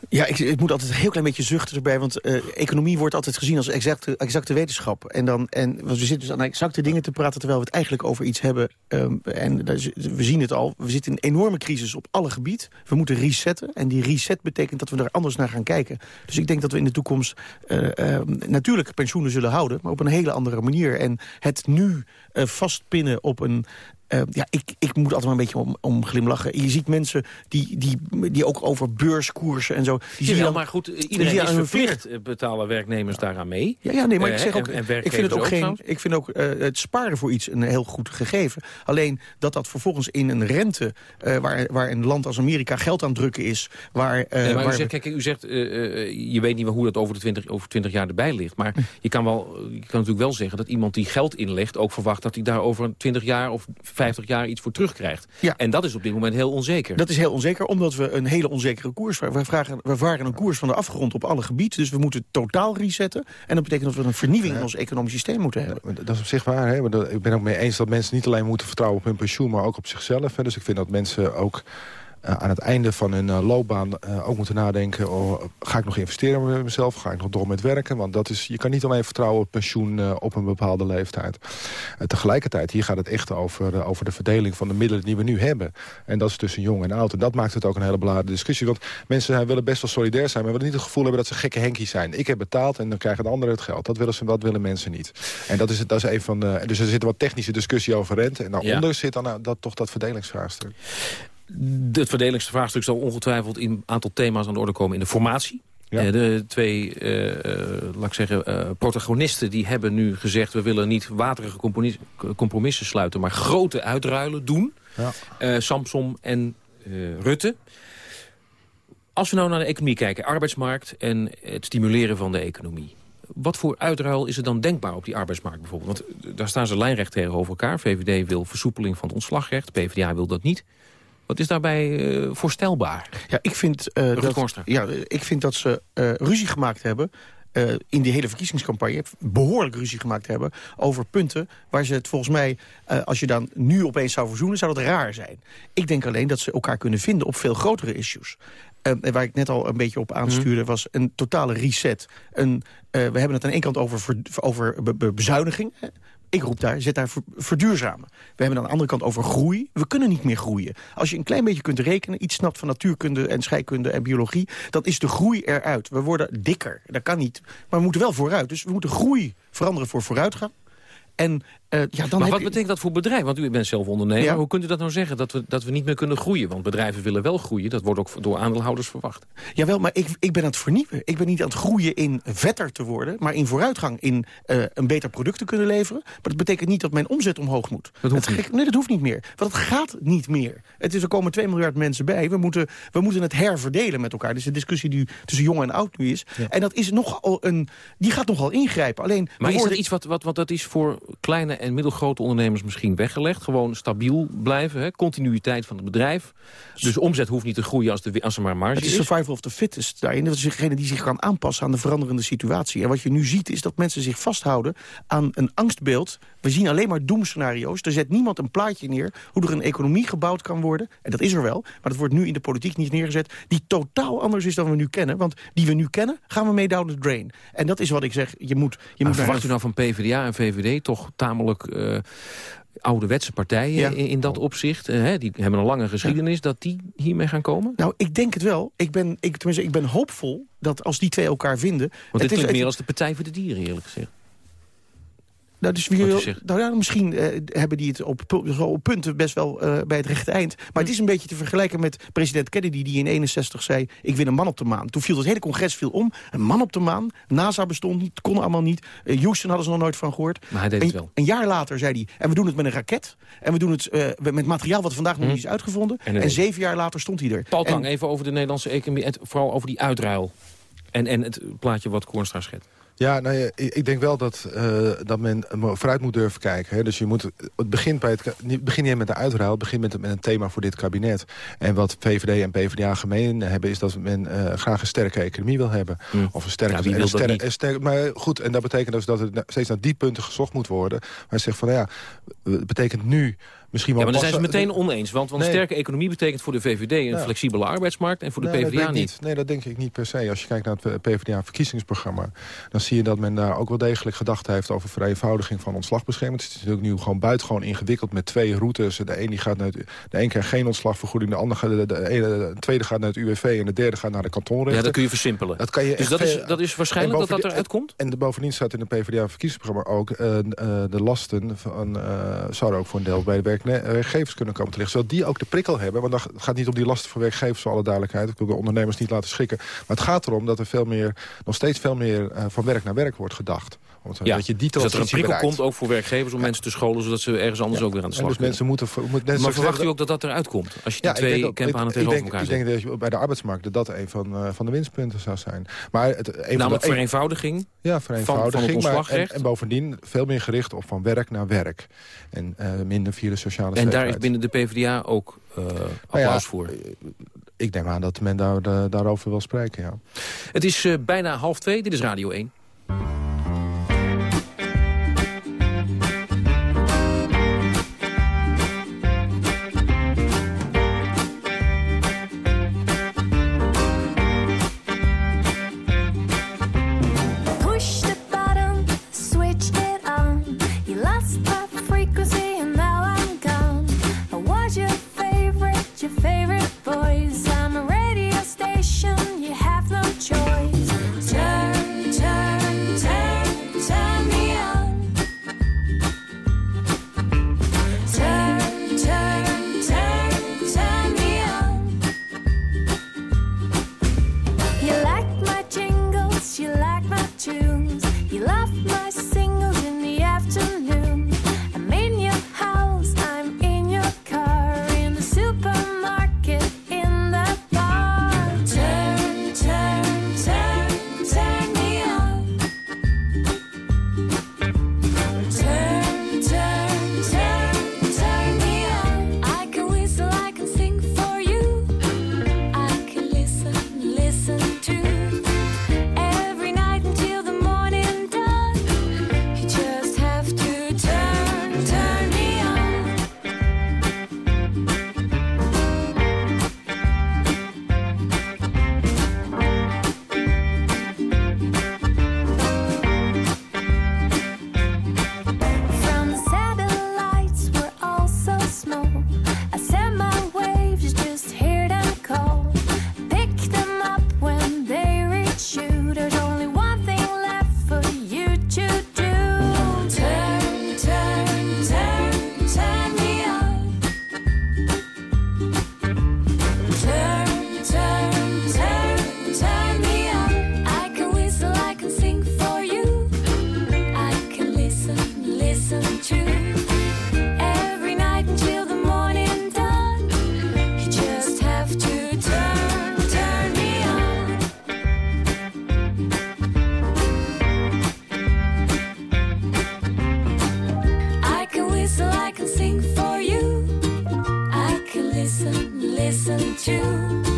Ja, ik, ik, moet altijd een heel klein beetje zuchten erbij. Want uh, economie wordt altijd gezien als exacte, exacte wetenschap. En, dan, en we zitten dus aan exacte dingen te praten... terwijl we het eigenlijk over iets hebben. Um, en we zien het al. We zitten in een enorme crisis op alle gebied. We moeten resetten. En die reset betekent dat we er anders naar gaan kijken. Dus ik denk dat we in de toekomst uh, uh, natuurlijk pensioenen zullen houden... maar op een hele andere manier. En het nu vastpinnen op een uh, ja, ik, ik moet altijd maar een beetje om, om glimlachen. Je ziet mensen die, die, die ook over beurskoersen en zo... Die ja, dan, maar goed, iedereen is verplicht eh, betalen werknemers daaraan mee. Ja, ja nee, maar uh, ik zeg ook, en, en ik vind het ook, ook geen, ik vind ook uh, het sparen voor iets een heel goed gegeven. Alleen dat dat vervolgens in een rente, waar, waar een land als Amerika geld aan drukken is... Waar, nee, maar waar u zegt, kijk, u zegt, je weet niet hoe dat over de 20, over 20 jaar erbij ligt. Maar je kan, wel, je kan natuurlijk wel zeggen dat iemand die geld inlegt... ook verwacht dat hij daar over 20 jaar of 50 jaar iets voor terugkrijgt. Ja. En dat is op dit moment heel onzeker. Dat is heel onzeker, omdat we een hele onzekere koers... We, vragen, we varen een koers van de afgrond op alle gebieden. Dus we moeten totaal resetten. En dat betekent dat we een vernieuwing in ons economisch systeem moeten hebben. Dat is op zich waar. Hè? Ik ben ook mee eens dat mensen niet alleen moeten vertrouwen op hun pensioen... maar ook op zichzelf. Hè? Dus ik vind dat mensen ook aan het einde van hun uh, loopbaan uh, ook moeten nadenken... Oh, ga ik nog investeren in mezelf? Ga ik nog door met werken? Want dat is, je kan niet alleen vertrouwen op pensioen op een bepaalde leeftijd. tegelijkertijd, hier gaat het echt over, over de verdeling van de middelen die we nu hebben. En dat is tussen jong en oud. En dat maakt het ook een hele belangrijke discussie. Want mensen willen best wel solidair zijn... maar willen niet het gevoel hebben dat ze gekke henkies zijn. Ik heb betaald en dan krijgen de anderen het geld. Dat willen, ze, dat willen mensen niet. En dat is, dat is een van de... Dus er zit wat technische discussie over rente. En daaronder ja. zit dan dat, toch dat verdelingsvraagstuk. Het verdelingsvraagstuk zal ongetwijfeld in een aantal thema's aan de orde komen in de formatie. Ja. De twee, uh, laat ik zeggen, uh, protagonisten die hebben nu gezegd... we willen niet waterige compromissen sluiten, maar grote uitruilen doen. Ja. Uh, Samson en Rutte. Als we nou naar de economie kijken, arbeidsmarkt en het stimuleren van de economie. Wat voor uitruil is er dan denkbaar op die arbeidsmarkt bijvoorbeeld? Want daar staan ze lijnrecht tegenover elkaar. VVD wil versoepeling van het ontslagrecht, PvdA wil dat niet. Wat is daarbij uh, voorstelbaar? Ja, ik vind, uh, dat, ja, ik vind dat ze uh, ruzie gemaakt hebben... in die hele verkiezingscampagne behoorlijk ruzie gemaakt hebben... over punten waar ze het volgens mij, als je dan nu opeens zou verzoenen... zou dat raar zijn. Ik denk alleen dat ze elkaar kunnen vinden op veel grotere issues. en waar ik net al een beetje op aanstuurde, mhm. was een totale reset. Een, we hebben het aan één kant over, over bezuiniging. Ik roep daar, zet daar verduurzamen. We hebben aan de andere kant over groei. We kunnen niet meer groeien. Als je een klein beetje kunt rekenen, iets snapt van natuurkunde en scheikunde en biologie, dan is de groei eruit. We worden dikker. Dat kan niet. Maar we moeten wel vooruit. Dus we moeten groei veranderen voor vooruitgang. En uh, ja, dan maar wat betekent dat voor bedrijven? Want u bent zelf ondernemer. Hoe kunt u dat nou zeggen, dat we, dat we niet meer kunnen groeien? Want bedrijven willen wel groeien. Dat wordt ook door aandeelhouders verwacht. Jawel, maar ik, ik ben aan het vernieuwen. Ik ben niet aan het groeien in vetter te worden... maar in vooruitgang in uh, een beter product te kunnen leveren. Maar dat betekent niet dat mijn omzet omhoog moet. Dat hoeft niet. Nee, dat hoeft niet meer. Want het gaat niet meer. Het is, er komen 2 miljard mensen bij. We moeten, we moeten het herverdelen met elkaar. Dus de discussie die tussen jong en oud nu is. En dat is nogal een, die gaat nogal ingrijpen. Alleen, maar is dat iets wat, wat, wat dat is voor kleine en middelgrote ondernemers misschien weggelegd. Gewoon stabiel blijven, hè? continuïteit van het bedrijf. Dus omzet hoeft niet te groeien als, de, als er maar marge is. Het is survival of the fittest daarin. Dat is degene die zich kan aanpassen aan de veranderende situatie. En wat je nu ziet is dat mensen zich vasthouden aan een angstbeeld. We zien alleen maar doemscenario's. Er zet niemand een plaatje neer hoe er een economie gebouwd kan worden. En dat is er wel, maar dat wordt nu in de politiek niet neergezet. Die totaal anders is dan we nu kennen. Want die we nu kennen, gaan we mee down the drain. En dat is wat ik zeg. Je moet, je moet verwacht u nou van PvdA en VVD toch tamelijk... Uh, ouderwetse partijen in, in, dat opzicht. Uh, die hebben een lange geschiedenis. Dat die hiermee gaan komen? Nou, ik denk het wel. Ik ben, ik, tenminste, ik ben hoopvol dat als die twee elkaar vinden... Want dit klinkt meer als de Partij voor de Dieren, eerlijk gezegd. Nou, dus wie, nou ja, misschien uh, hebben die het op, op punten best wel uh, bij het rechte eind. Maar het is een beetje te vergelijken met president Kennedy... die in 61 zei, ik wil een man op de maan. Toen viel het hele congres viel om. Een man op de maan. NASA bestond niet, kon allemaal niet. Uh, Houston hadden ze nog nooit van gehoord. Maar hij deed het wel. Een jaar later zei hij, en we doen het met een raket. En we doen het met materiaal wat vandaag nog hm. niet is uitgevonden. En, en, zeven jaar later stond hij er. Paul Tang, even over de Nederlandse economie. En vooral over die uitruil. En, en het plaatje wat Koornstra schetst. Ja, nou ja, ik denk wel dat, uh, dat men vooruit moet durven kijken. Hè. Dus je moet, het begint bij het begin niet met de uitruil, het begint met, met een thema voor dit kabinet. En wat VVD en PvdA gemeen hebben, is dat men uh, graag een sterke economie wil hebben. Mm. Of een sterke... Ja, wie wil ster, dat ster, maar goed, en dat betekent dus dat het steeds naar die punten gezocht moet worden. Maar zegt van, nou ja, het betekent nu misschien wel... Ja, maar dan zijn ze meteen oneens. Want, want een sterke economie betekent voor de VVD een flexibele arbeidsmarkt... en voor de PvdA niet. niet. Nee, dat denk ik niet per se. Als je kijkt naar het PvdA-verkiezingsprogramma... dan zie je dat men daar ook wel degelijk gedacht heeft... over vereenvoudiging van ontslagbescherming. Het is natuurlijk nu gewoon buitengewoon ingewikkeld met twee routes. De een, die gaat naar het, de een krijgt geen ontslagvergoeding... de, andere, de, de, de, tweede gaat naar het UWV en de derde gaat naar de kantonrechter. Ja, dat kun je versimpelen. Dat kan je dus dat is, dat is waarschijnlijk dat dat eruit komt? En bovendien staat in het PvdA-verkiezingsprogramma ook... Uh, uh, de lasten van, uh, zouden ook voor een deel bij de werkgevers kunnen komen te liggen. Zodat die ook de prikkel hebben. Want het gaat niet om die lasten voor werkgevers, voor alle duidelijkheid. Ik wil de ondernemers niet laten schrikken. Maar het gaat erom dat er veel meer, nog steeds veel meer uh, van werk naar werk wordt gedacht Ja, dat je die dus dat er een prikkel bereikt. komt ook voor werkgevers om mensen te scholen... zodat ze ergens anders ook weer aan de En slag dus kunnen. mensen moeten... moet, maar verwacht u ook dat dat eruit komt? Als je die ik twee denk campanen ik- tegenover ik denk, elkaar Ik zet? denk dat je bij de arbeidsmarkt dat dat een van, eh, van de winstpunten zou zijn. Maar het, een van Namelijk de, vereenvoudiging Ja, van, vereenvoudiging. van het maar- en, en bovendien veel meer gericht op van werk naar werk. En eh, minder via de sociale En daar is binnen de PvdA ook Nou applaus voor. Ik neem aan dat men daar, daarover wil spreken, ja. Het is bijna half twee, dit is Radio 1. Listen, to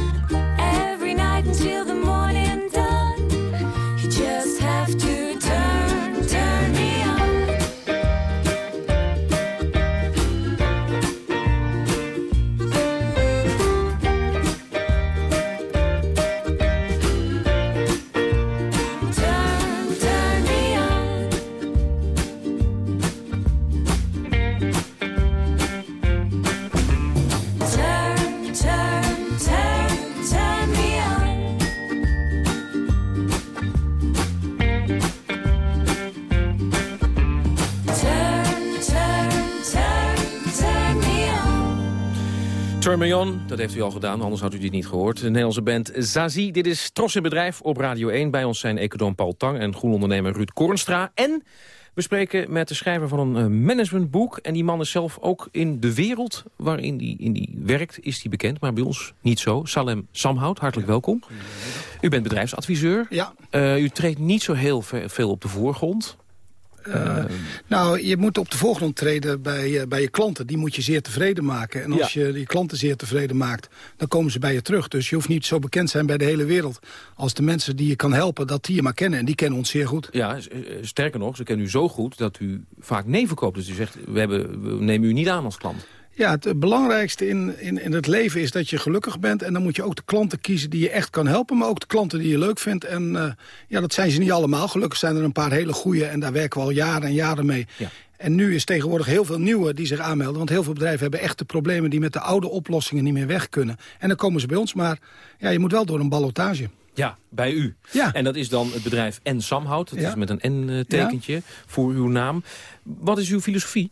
on. Turn Me On, dat heeft u al gedaan, anders had u dit niet gehoord. De Nederlandse band Zazie. Dit is Tros in Bedrijf op Radio 1. Bij ons zijn econoom Paul Tang en groenondernemer Ruud Kornstra. En we spreken met de schrijver van een eh, managementboek. En die man is zelf ook in de wereld waarin die, in die werkt, is die bekend. Maar bij ons niet zo. Salem Samhout, hartelijk welkom. U bent bedrijfsadviseur. Ja. Eh, u treedt niet zo heel ve- veel op de voorgrond. Eh, nou, je moet op de voorgrond treden bij, eh, bij je klanten. Die moet je zeer tevreden maken. En als je je klanten zeer tevreden maakt, dan komen ze bij je terug. Dus je hoeft niet zo bekend te zijn bij de hele wereld... als de mensen die je kan helpen, dat die je maar kennen. En die kennen ons zeer goed. Ja, eh, sterker nog, ze kennen u zo goed dat u vaak nee verkoopt. Dus u zegt, we, hebben, we nemen u niet aan als klant. Ja, het eh, belangrijkste in, in, in het leven is dat je gelukkig bent. En dan moet je ook de klanten kiezen die je echt kan helpen. Maar ook de klanten die je leuk vindt. En eh, ja, dat zijn ze niet allemaal. Gelukkig zijn er een paar hele goede. En daar werken we al jaren en jaren mee. En nu is tegenwoordig heel veel nieuwe die zich aanmelden. Want heel veel bedrijven hebben echte problemen... die met de oude oplossingen niet meer weg kunnen. En dan komen ze bij ons. Maar ja, je moet wel door een ballotage. Ja, bij u. Ja. En dat is dan het bedrijf N Samhout. Dat Ja. is met een N-tekentje voor uw naam. Wat is uw filosofie?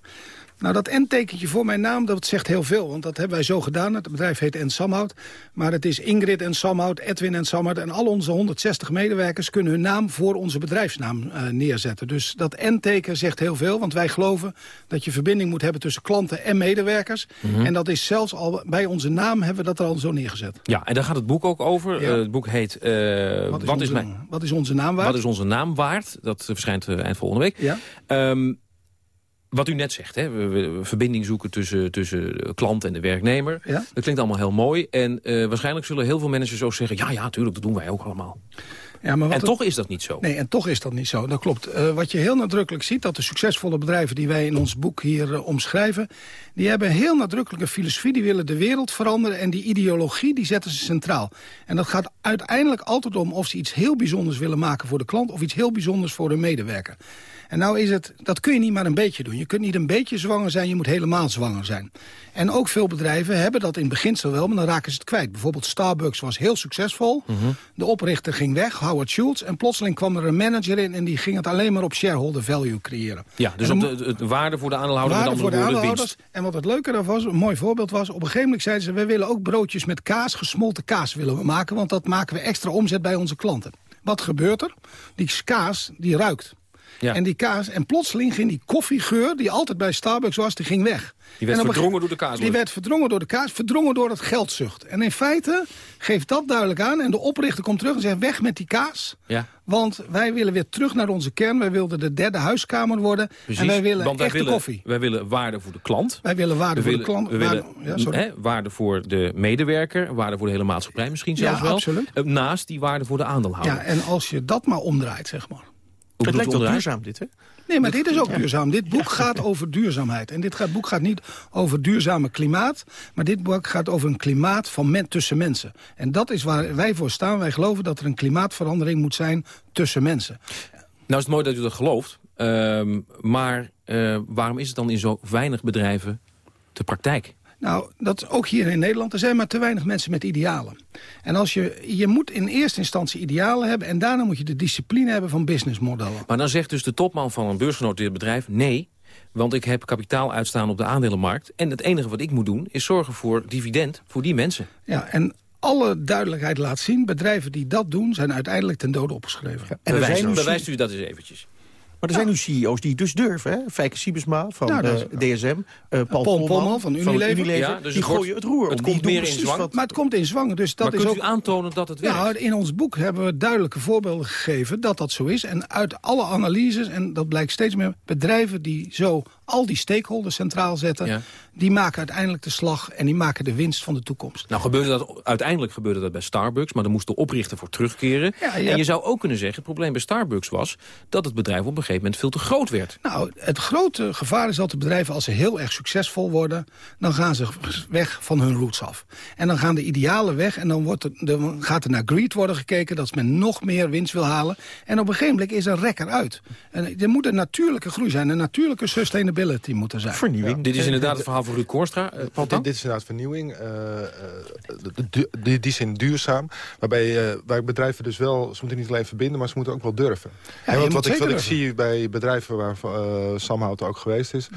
Nou, dat N-tekentje voor mijn naam, dat zegt heel veel. Want dat hebben wij zo gedaan. Het bedrijf heet N Samhout. Maar het is Ingrid en Samhout, Edwin en Samhout. En al onze 160 medewerkers kunnen hun naam voor onze bedrijfsnaam eh, neerzetten. Dus dat N-teken zegt heel veel. Want wij geloven dat je verbinding moet hebben tussen klanten en medewerkers. Mhm. En dat is zelfs al bij onze naam hebben we dat er al zo neergezet. Ja, en daar gaat het boek ook over. Ja. Eh, het boek heet eh, Wat is, Wat is onze, mijn... wat is onze naam waard? Wat is onze naam waard? Dat verschijnt eind volgende week. Ja. Ehm, wat u net zegt, hè, we, we- we verbinding zoeken tussen, tussen klant en de werknemer. Ja. Dat klinkt allemaal heel mooi. En eh, waarschijnlijk zullen heel veel managers ook zeggen... ja, ja, tuurlijk, dat doen wij ook allemaal. Ja, maar wat En het- toch is dat niet zo. Nee, en toch is dat niet zo. Dat klopt. Eh, wat je heel nadrukkelijk ziet, dat de succesvolle bedrijven... die wij in ons boek hier eh, omschrijven... die hebben heel nadrukkelijke filosofie. Die willen de wereld veranderen. En die ideologie, die zetten ze centraal. En dat gaat uiteindelijk altijd om of ze iets heel bijzonders willen maken voor de klant... of iets heel bijzonders voor de medewerker. En nou is het, dat kun je niet maar een beetje doen. Je kunt niet een beetje zwanger zijn, je moet helemaal zwanger zijn. En ook veel bedrijven hebben dat in beginsel wel, maar dan raken ze het kwijt. Bijvoorbeeld Starbucks was heel succesvol. Mhm. De oprichter ging weg, Howard Schultz. En plotseling kwam er een manager in en die ging het alleen maar op shareholder value creëren. Ja, dus op de, de, de waarde voor de aandeelhouder, met Waarde voor de aandeelhouders. En wat het leuke daarvan was, een mooi voorbeeld was... op een gegeven moment zeiden ze... we willen ook broodjes met kaas, gesmolten kaas willen we maken... want dat maken we extra omzet bij onze klanten. Wat gebeurt er? Die kaas, die ruikt. Ja. En die kaas, en plotseling ging die koffiegeur... die altijd bij Starbucks was, die ging weg. Die werd verdrongen ge- door de kaas. Die werd verdrongen door de kaas, verdrongen door het geldzucht. En in feite geeft dat duidelijk aan... en de oprichter komt terug en zegt weg met die kaas... Ja, Want wij willen weer terug naar onze kern. Wij wilden de derde huiskamer worden. precies. En wij willen Want wij echte willen, koffie. Wij willen waarde voor de klant. Wij willen waarde we voor willen, de klant. We waarde- willen ja, sorry. hè, waarde voor de medewerker, waarde voor de hele maatschappij misschien Ja, zelfs wel. absoluut. Eh, Naast die waarde voor de aandeelhouder. Ja, en als je dat maar omdraait, zeg maar. Het lijkt wel duurzaam, dit, hè? Nee, maar dit is ook duurzaam. Dit boek gaat over duurzaamheid. En dit gaat, boek gaat niet over duurzame klimaat... maar dit boek gaat over een klimaat van men, tussen mensen. En dat is waar wij voor staan. Wij geloven dat er een klimaatverandering moet zijn tussen mensen. Nou is het mooi dat u dat gelooft. Ehm, maar eh, waarom is het dan in zo weinig bedrijven de praktijk? Nou, dat is ook hier in Nederland. Er zijn maar te weinig mensen met idealen. En als je, je moet in eerste instantie idealen hebben... en daarna moet je de discipline hebben van businessmodellen. Maar dan zegt dus de topman van een beursgenoteerd bedrijf... nee, want ik heb kapitaal uitstaan op de aandelenmarkt... en het enige wat ik moet doen is zorgen voor dividend voor die mensen. Ja, en alle duidelijkheid laat zien... bedrijven die dat doen, zijn uiteindelijk ten dode opgeschreven. En er Bewijs, zijn, bewijst u dat eens eventjes. Maar er zijn nu CEO's die dus durven, hè? Fijke Siebesma van Nou, dat eh, DSM, eh, Paul, Paul Polman, van Unilever. Ja, dus die wordt- gooien het roer het om. komt meer in zwang. wat- Maar het komt in zwangen, dus dat maar is kunt ook... u aantonen dat het werkt? Ja, in ons boek hebben we duidelijke voorbeelden gegeven dat dat zo is. En uit alle analyses, en dat blijkt steeds meer... bedrijven die zo al die stakeholders centraal zetten... Ja. die maken uiteindelijk de slag en die maken de winst van de toekomst. Nou, gebeurde dat, uiteindelijk gebeurde dat bij Starbucks, maar daar moest de oprichter voor terugkeren. Ja, je en je hebt- zou ook kunnen zeggen, het probleem bij Starbucks was... dat het bedrijf op een gegeven moment veel te groot werd. Nou, het grote gevaar is dat de bedrijven, als ze heel erg succesvol worden... dan gaan ze weg van hun roots af. En dan gaan de idealen weg en dan, wordt het, dan gaat er naar greed worden gekeken... dat men nog meer winst wil halen. En op een gegeven moment is er rekker uit. En er moet een natuurlijke groei zijn, een natuurlijke sustainability moeten zijn. Vernieuwing. Dit is inderdaad het verhaal van Ruud Korstra. Eh? Dit, dit is inderdaad vernieuwing. eh, eh, die, zin duurzaam. Waarbij, eh, waar bedrijven dus wel... Ze moeten niet alleen verbinden, maar ze moeten ook wel durven. En wat, wat, ik, wat ik zie bij bedrijven waar eh Sam Hout ook geweest is...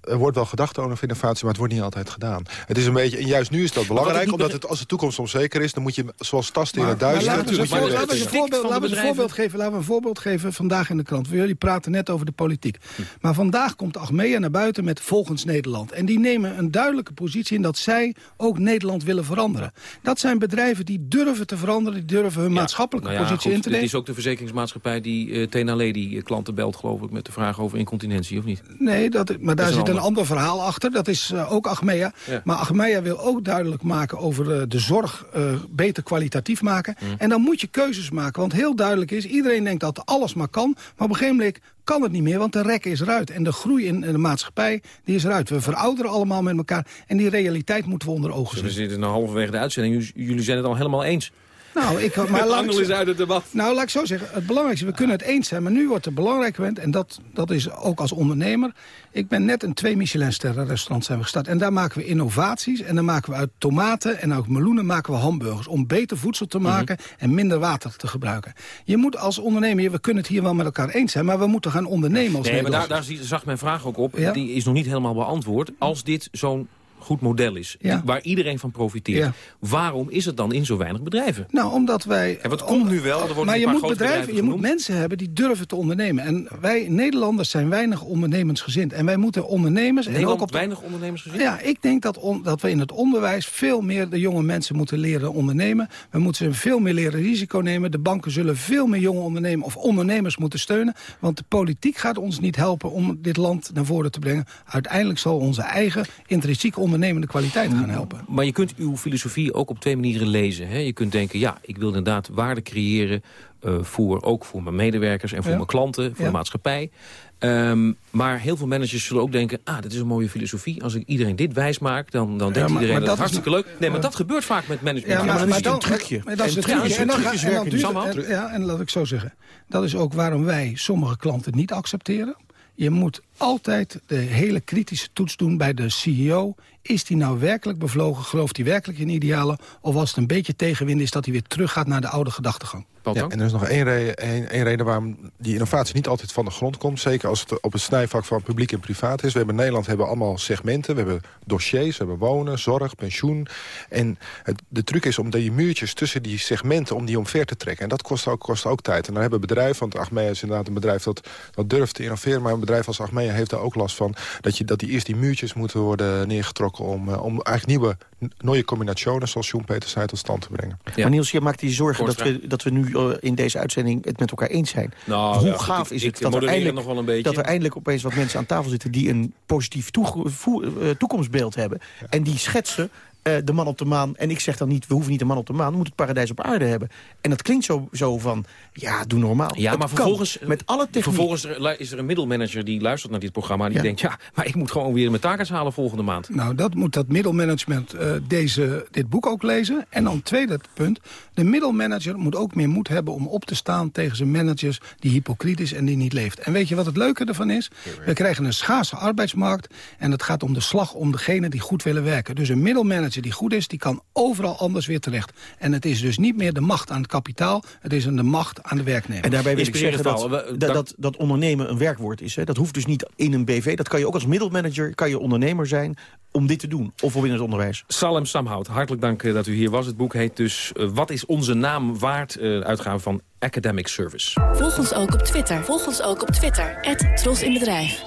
er wordt wel gedacht over innovatie, maar het wordt niet altijd gedaan. Het is een beetje, en juist nu is dat belangrijk, omdat het, als de toekomst onzeker is... dan moet je zoals tasten in het duister... laten we een maar voor- het laten we eens een stikt voorbeeld- laten we een voorbeeld geven. Laten we een voorbeeld geven vandaag in de krant. Jullie praten net over de politiek. Maar vandaag komt Achmea naar buiten met Volgens Nederland. En die nemen een duidelijke positie in dat zij ook Nederland willen veranderen. Dat zijn bedrijven die durven te veranderen, die durven hun maatschappelijke Nou ja, positie goed, in te Dit nemen. is ook de verzekeringsmaatschappij die eh Tena Lady eh, klanten belt, geloof ik... met de vraag over incontinentie, of niet? Nee, dat, maar daar zit een ander. verhaal achter. Dat is eh, ook Achmea. Ja. Maar Achmea wil ook duidelijk maken over eh, de zorg eh, beter kwalitatief maken. Mm. En dan moet je keuzes maken. Want heel duidelijk is, iedereen denkt dat alles maar kan. Maar op een gegeven moment kan het niet meer, want de rek is eruit. En de groei in de maatschappij die is eruit. We verouderen allemaal met elkaar. En die realiteit moeten we onder ogen We zien. zitten nou halverwege de uitzending. J- Jullie zijn het al helemaal eens. Nou, ik, maar De laat angel ik- is uit het debat. Nou, laat ik zo zeggen. Het belangrijkste, we kunnen het eens zijn. Maar nu wordt het belangrijk moment, en dat, dat is ook als ondernemer. Ik ben net een twee Michelinsterren restaurant zijn we gestart. En daar maken we innovaties. En dan maken we uit tomaten en uit meloenen maken we hamburgers. Om beter voedsel te maken en minder water te gebruiken. Je moet als ondernemer, we kunnen het hier wel met elkaar eens zijn. Maar we moeten gaan ondernemen als Nee, maar daar, daar zie- zag mijn vraag ook op. Ja. Die is nog niet helemaal beantwoord. Als dit zo'n goed model is, Ja. waar iedereen van profiteert... Ja. waarom is het dan in zo weinig bedrijven? Nou, omdat wij... En wat komt nu wel? Er worden maar je moet bedrijven, je moet mensen hebben die durven te ondernemen. En wij Nederlanders zijn weinig ondernemersgezind. En wij moeten ondernemers... en ook op de- weinig ondernemers gezien? Ja, ik denk dat, on- dat we in het onderwijs veel meer de jonge mensen moeten leren ondernemen. We moeten ze veel meer leren risico nemen. De banken zullen veel meer jonge ondernemers of ondernemers moeten steunen. Want de politiek gaat ons niet helpen om dit land naar voren te brengen. Uiteindelijk zal onze eigen intrinsiek ondernemende kwaliteit gaan helpen. Maar je kunt uw filosofie ook op twee manieren lezen. Hè? Je kunt denken, ja, ik wil inderdaad waarde creëren... eh, voor, ook voor mijn medewerkers en voor Ja. mijn klanten, voor Ja. de maatschappij. Ehm, maar heel veel managers zullen ook denken... ah, dat is een mooie filosofie. Als ik iedereen dit wijs maak, dan, dan denkt maar- iedereen maar dat, dat het is hartstikke leuk. Nee, maar dat gebeurt vaak met management. Ja, maar, maar is dan, een trucje. maar dat is En een trucje. En dan, en dan duurt en- ja, en laat ik zo zeggen. Dat is ook waarom wij sommige klanten niet accepteren. Je moet altijd de hele kritische toets doen bij de CEO. Is die nou werkelijk bevlogen? Gelooft hij werkelijk in idealen? Of als het een beetje tegenwind is, dat hij weer teruggaat naar de oude gedachtegang? Ja, en er is nog één, re- één, één reden waarom die innovatie niet altijd van de grond komt. Zeker als het op het snijvak van publiek en privaat is. We hebben in Nederland hebben allemaal segmenten. We hebben dossiers, we hebben wonen, zorg, pensioen. En het, de truc is om die muurtjes tussen die segmenten... om die omver te trekken. En dat kost ook, kost ook tijd. En dan hebben bedrijven, want Achmea is inderdaad een bedrijf... dat, dat durft te innoveren, maar een bedrijf als Achmea heeft daar ook last van... dat, je, dat die eerst die muurtjes moeten worden neergetrokken... om, eh, om eigenlijk nieuwe, nieuwe combinaties, zoals John Peter zei, tot stand te brengen. Maar Niels, je maakt je zorgen dat we, dat we nu eh, in deze uitzending het met elkaar eens zijn. Nou, Hoe ja, gaaf ik- is het dat er, eindelijk, nog wel een beetje. dat er eindelijk opeens wat mensen aan tafel zitten... die een positief eh, toekomstbeeld hebben. En die schetsen eh, de man op de maan. En ik zeg dan niet, we hoeven niet de man op de maan... we moeten het paradijs op aarde hebben. En dat klinkt zo, zo van, ja, doe normaal. Ja, Het maar kan. vervolgens, met alle techniek. vervolgens er- is er een middelmanager die luistert naar dit programma... die Ja. denkt, ja, maar ik moet gewoon weer mijn taakjes halen volgende maand. Nou, dat moet dat middelmanagement eh, deze, dit boek ook lezen. En dan tweede punt. De middelmanager moet ook meer moed hebben om op te staan tegen zijn managers die hypocriet is en die niet leeft. En weet je wat het leuke ervan is? We krijgen een schaarse arbeidsmarkt en het gaat om de slag om degene die goed willen werken. Dus een middelmanager die goed is, die kan overal anders weer terecht. En het is dus niet meer de macht aan het kapitaal, het is een de macht aan de werknemer. En daarbij wil ik zeggen dat, dat, dat, dat ondernemen een werkwoord is. Hè. Dat hoeft dus niet in een BV. Dat kan je ook als middelmanager, kan je ondernemer zijn om dit te doen. Of in het onderwijs. Salem Samhout, hartelijk dank eh, dat u hier was. Het boek heet dus eh, Wat is onze naam waard? Eh, uitgave van Academic Service. Volg ons ook op Twitter. Volg ons ook op Twitter. Het Tros in Bedrijf.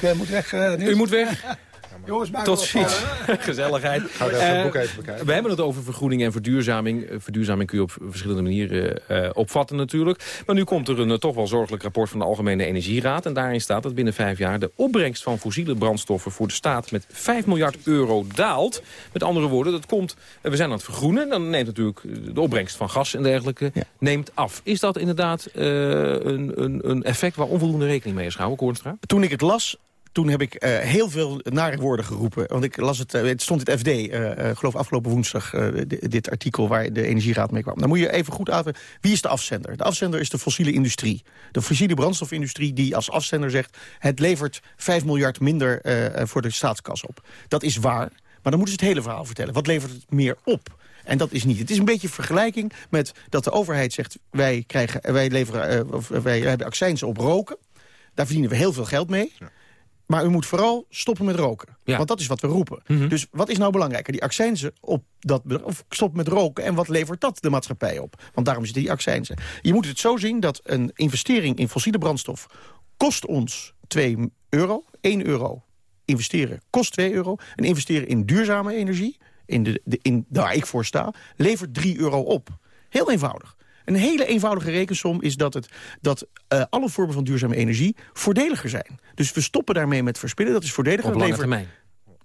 Ik moet weg. U moet weg. Jongens, Tot ziens. Gezelligheid. Ga even Eh, boek even bekijken. We hebben het over vergroening en verduurzaming. Eh, Verduurzaming kun je op verschillende manieren eh, opvatten natuurlijk. Maar nu komt er een toch wel zorgelijk rapport van de Algemene Energieraad. En daarin staat dat binnen vijf jaar de opbrengst van fossiele brandstoffen voor de staat met 5 miljard euro daalt. Met andere woorden, dat komt, we zijn aan het vergroenen. Dan neemt natuurlijk de opbrengst van gas en dergelijke neemt af. Is dat inderdaad een, een, een effect waar onvoldoende rekening mee is gehouden, Koornstra? Toen ik het las, toen heb ik eh, heel veel nare woorden geroepen. Want ik las het, eh, het stond in het FD, eh, geloof afgelopen woensdag, di- dit artikel waar de Energieraad mee kwam. Dan moet je even goed aan. Wie is de afzender? De afzender is de fossiele industrie. De fossiele brandstofindustrie die als afzender zegt... het levert 5 miljard minder voor de staatskas op. Dat is waar, maar dan moeten ze het hele verhaal vertellen. Wat levert het meer op? En dat is niet. Het is een beetje vergelijking met dat de overheid zegt... wij, krijgen, wij, leveren, wij hebben accijns op roken. Daar verdienen we heel veel geld mee. Maar u moet vooral stoppen met roken. Want dat is wat we roepen. Mhm. Dus wat is nou belangrijker? Die accijnzen op dat of stop met roken. En wat levert dat de maatschappij op? Want daarom zitten die accijnzen. Je moet het zo zien dat een investering in fossiele brandstof... kost ons 2 euro. 1 euro investeren kost 2 euro. En investeren in duurzame energie, in de, de, in, waar ik voor sta... levert 3 euro op. Heel eenvoudig. Een hele eenvoudige rekensom is dat, het, dat eh, alle vormen van duurzame energie voordeliger zijn. Dus we stoppen daarmee met verspillen. Dat is voordeliger. Op lange termijn.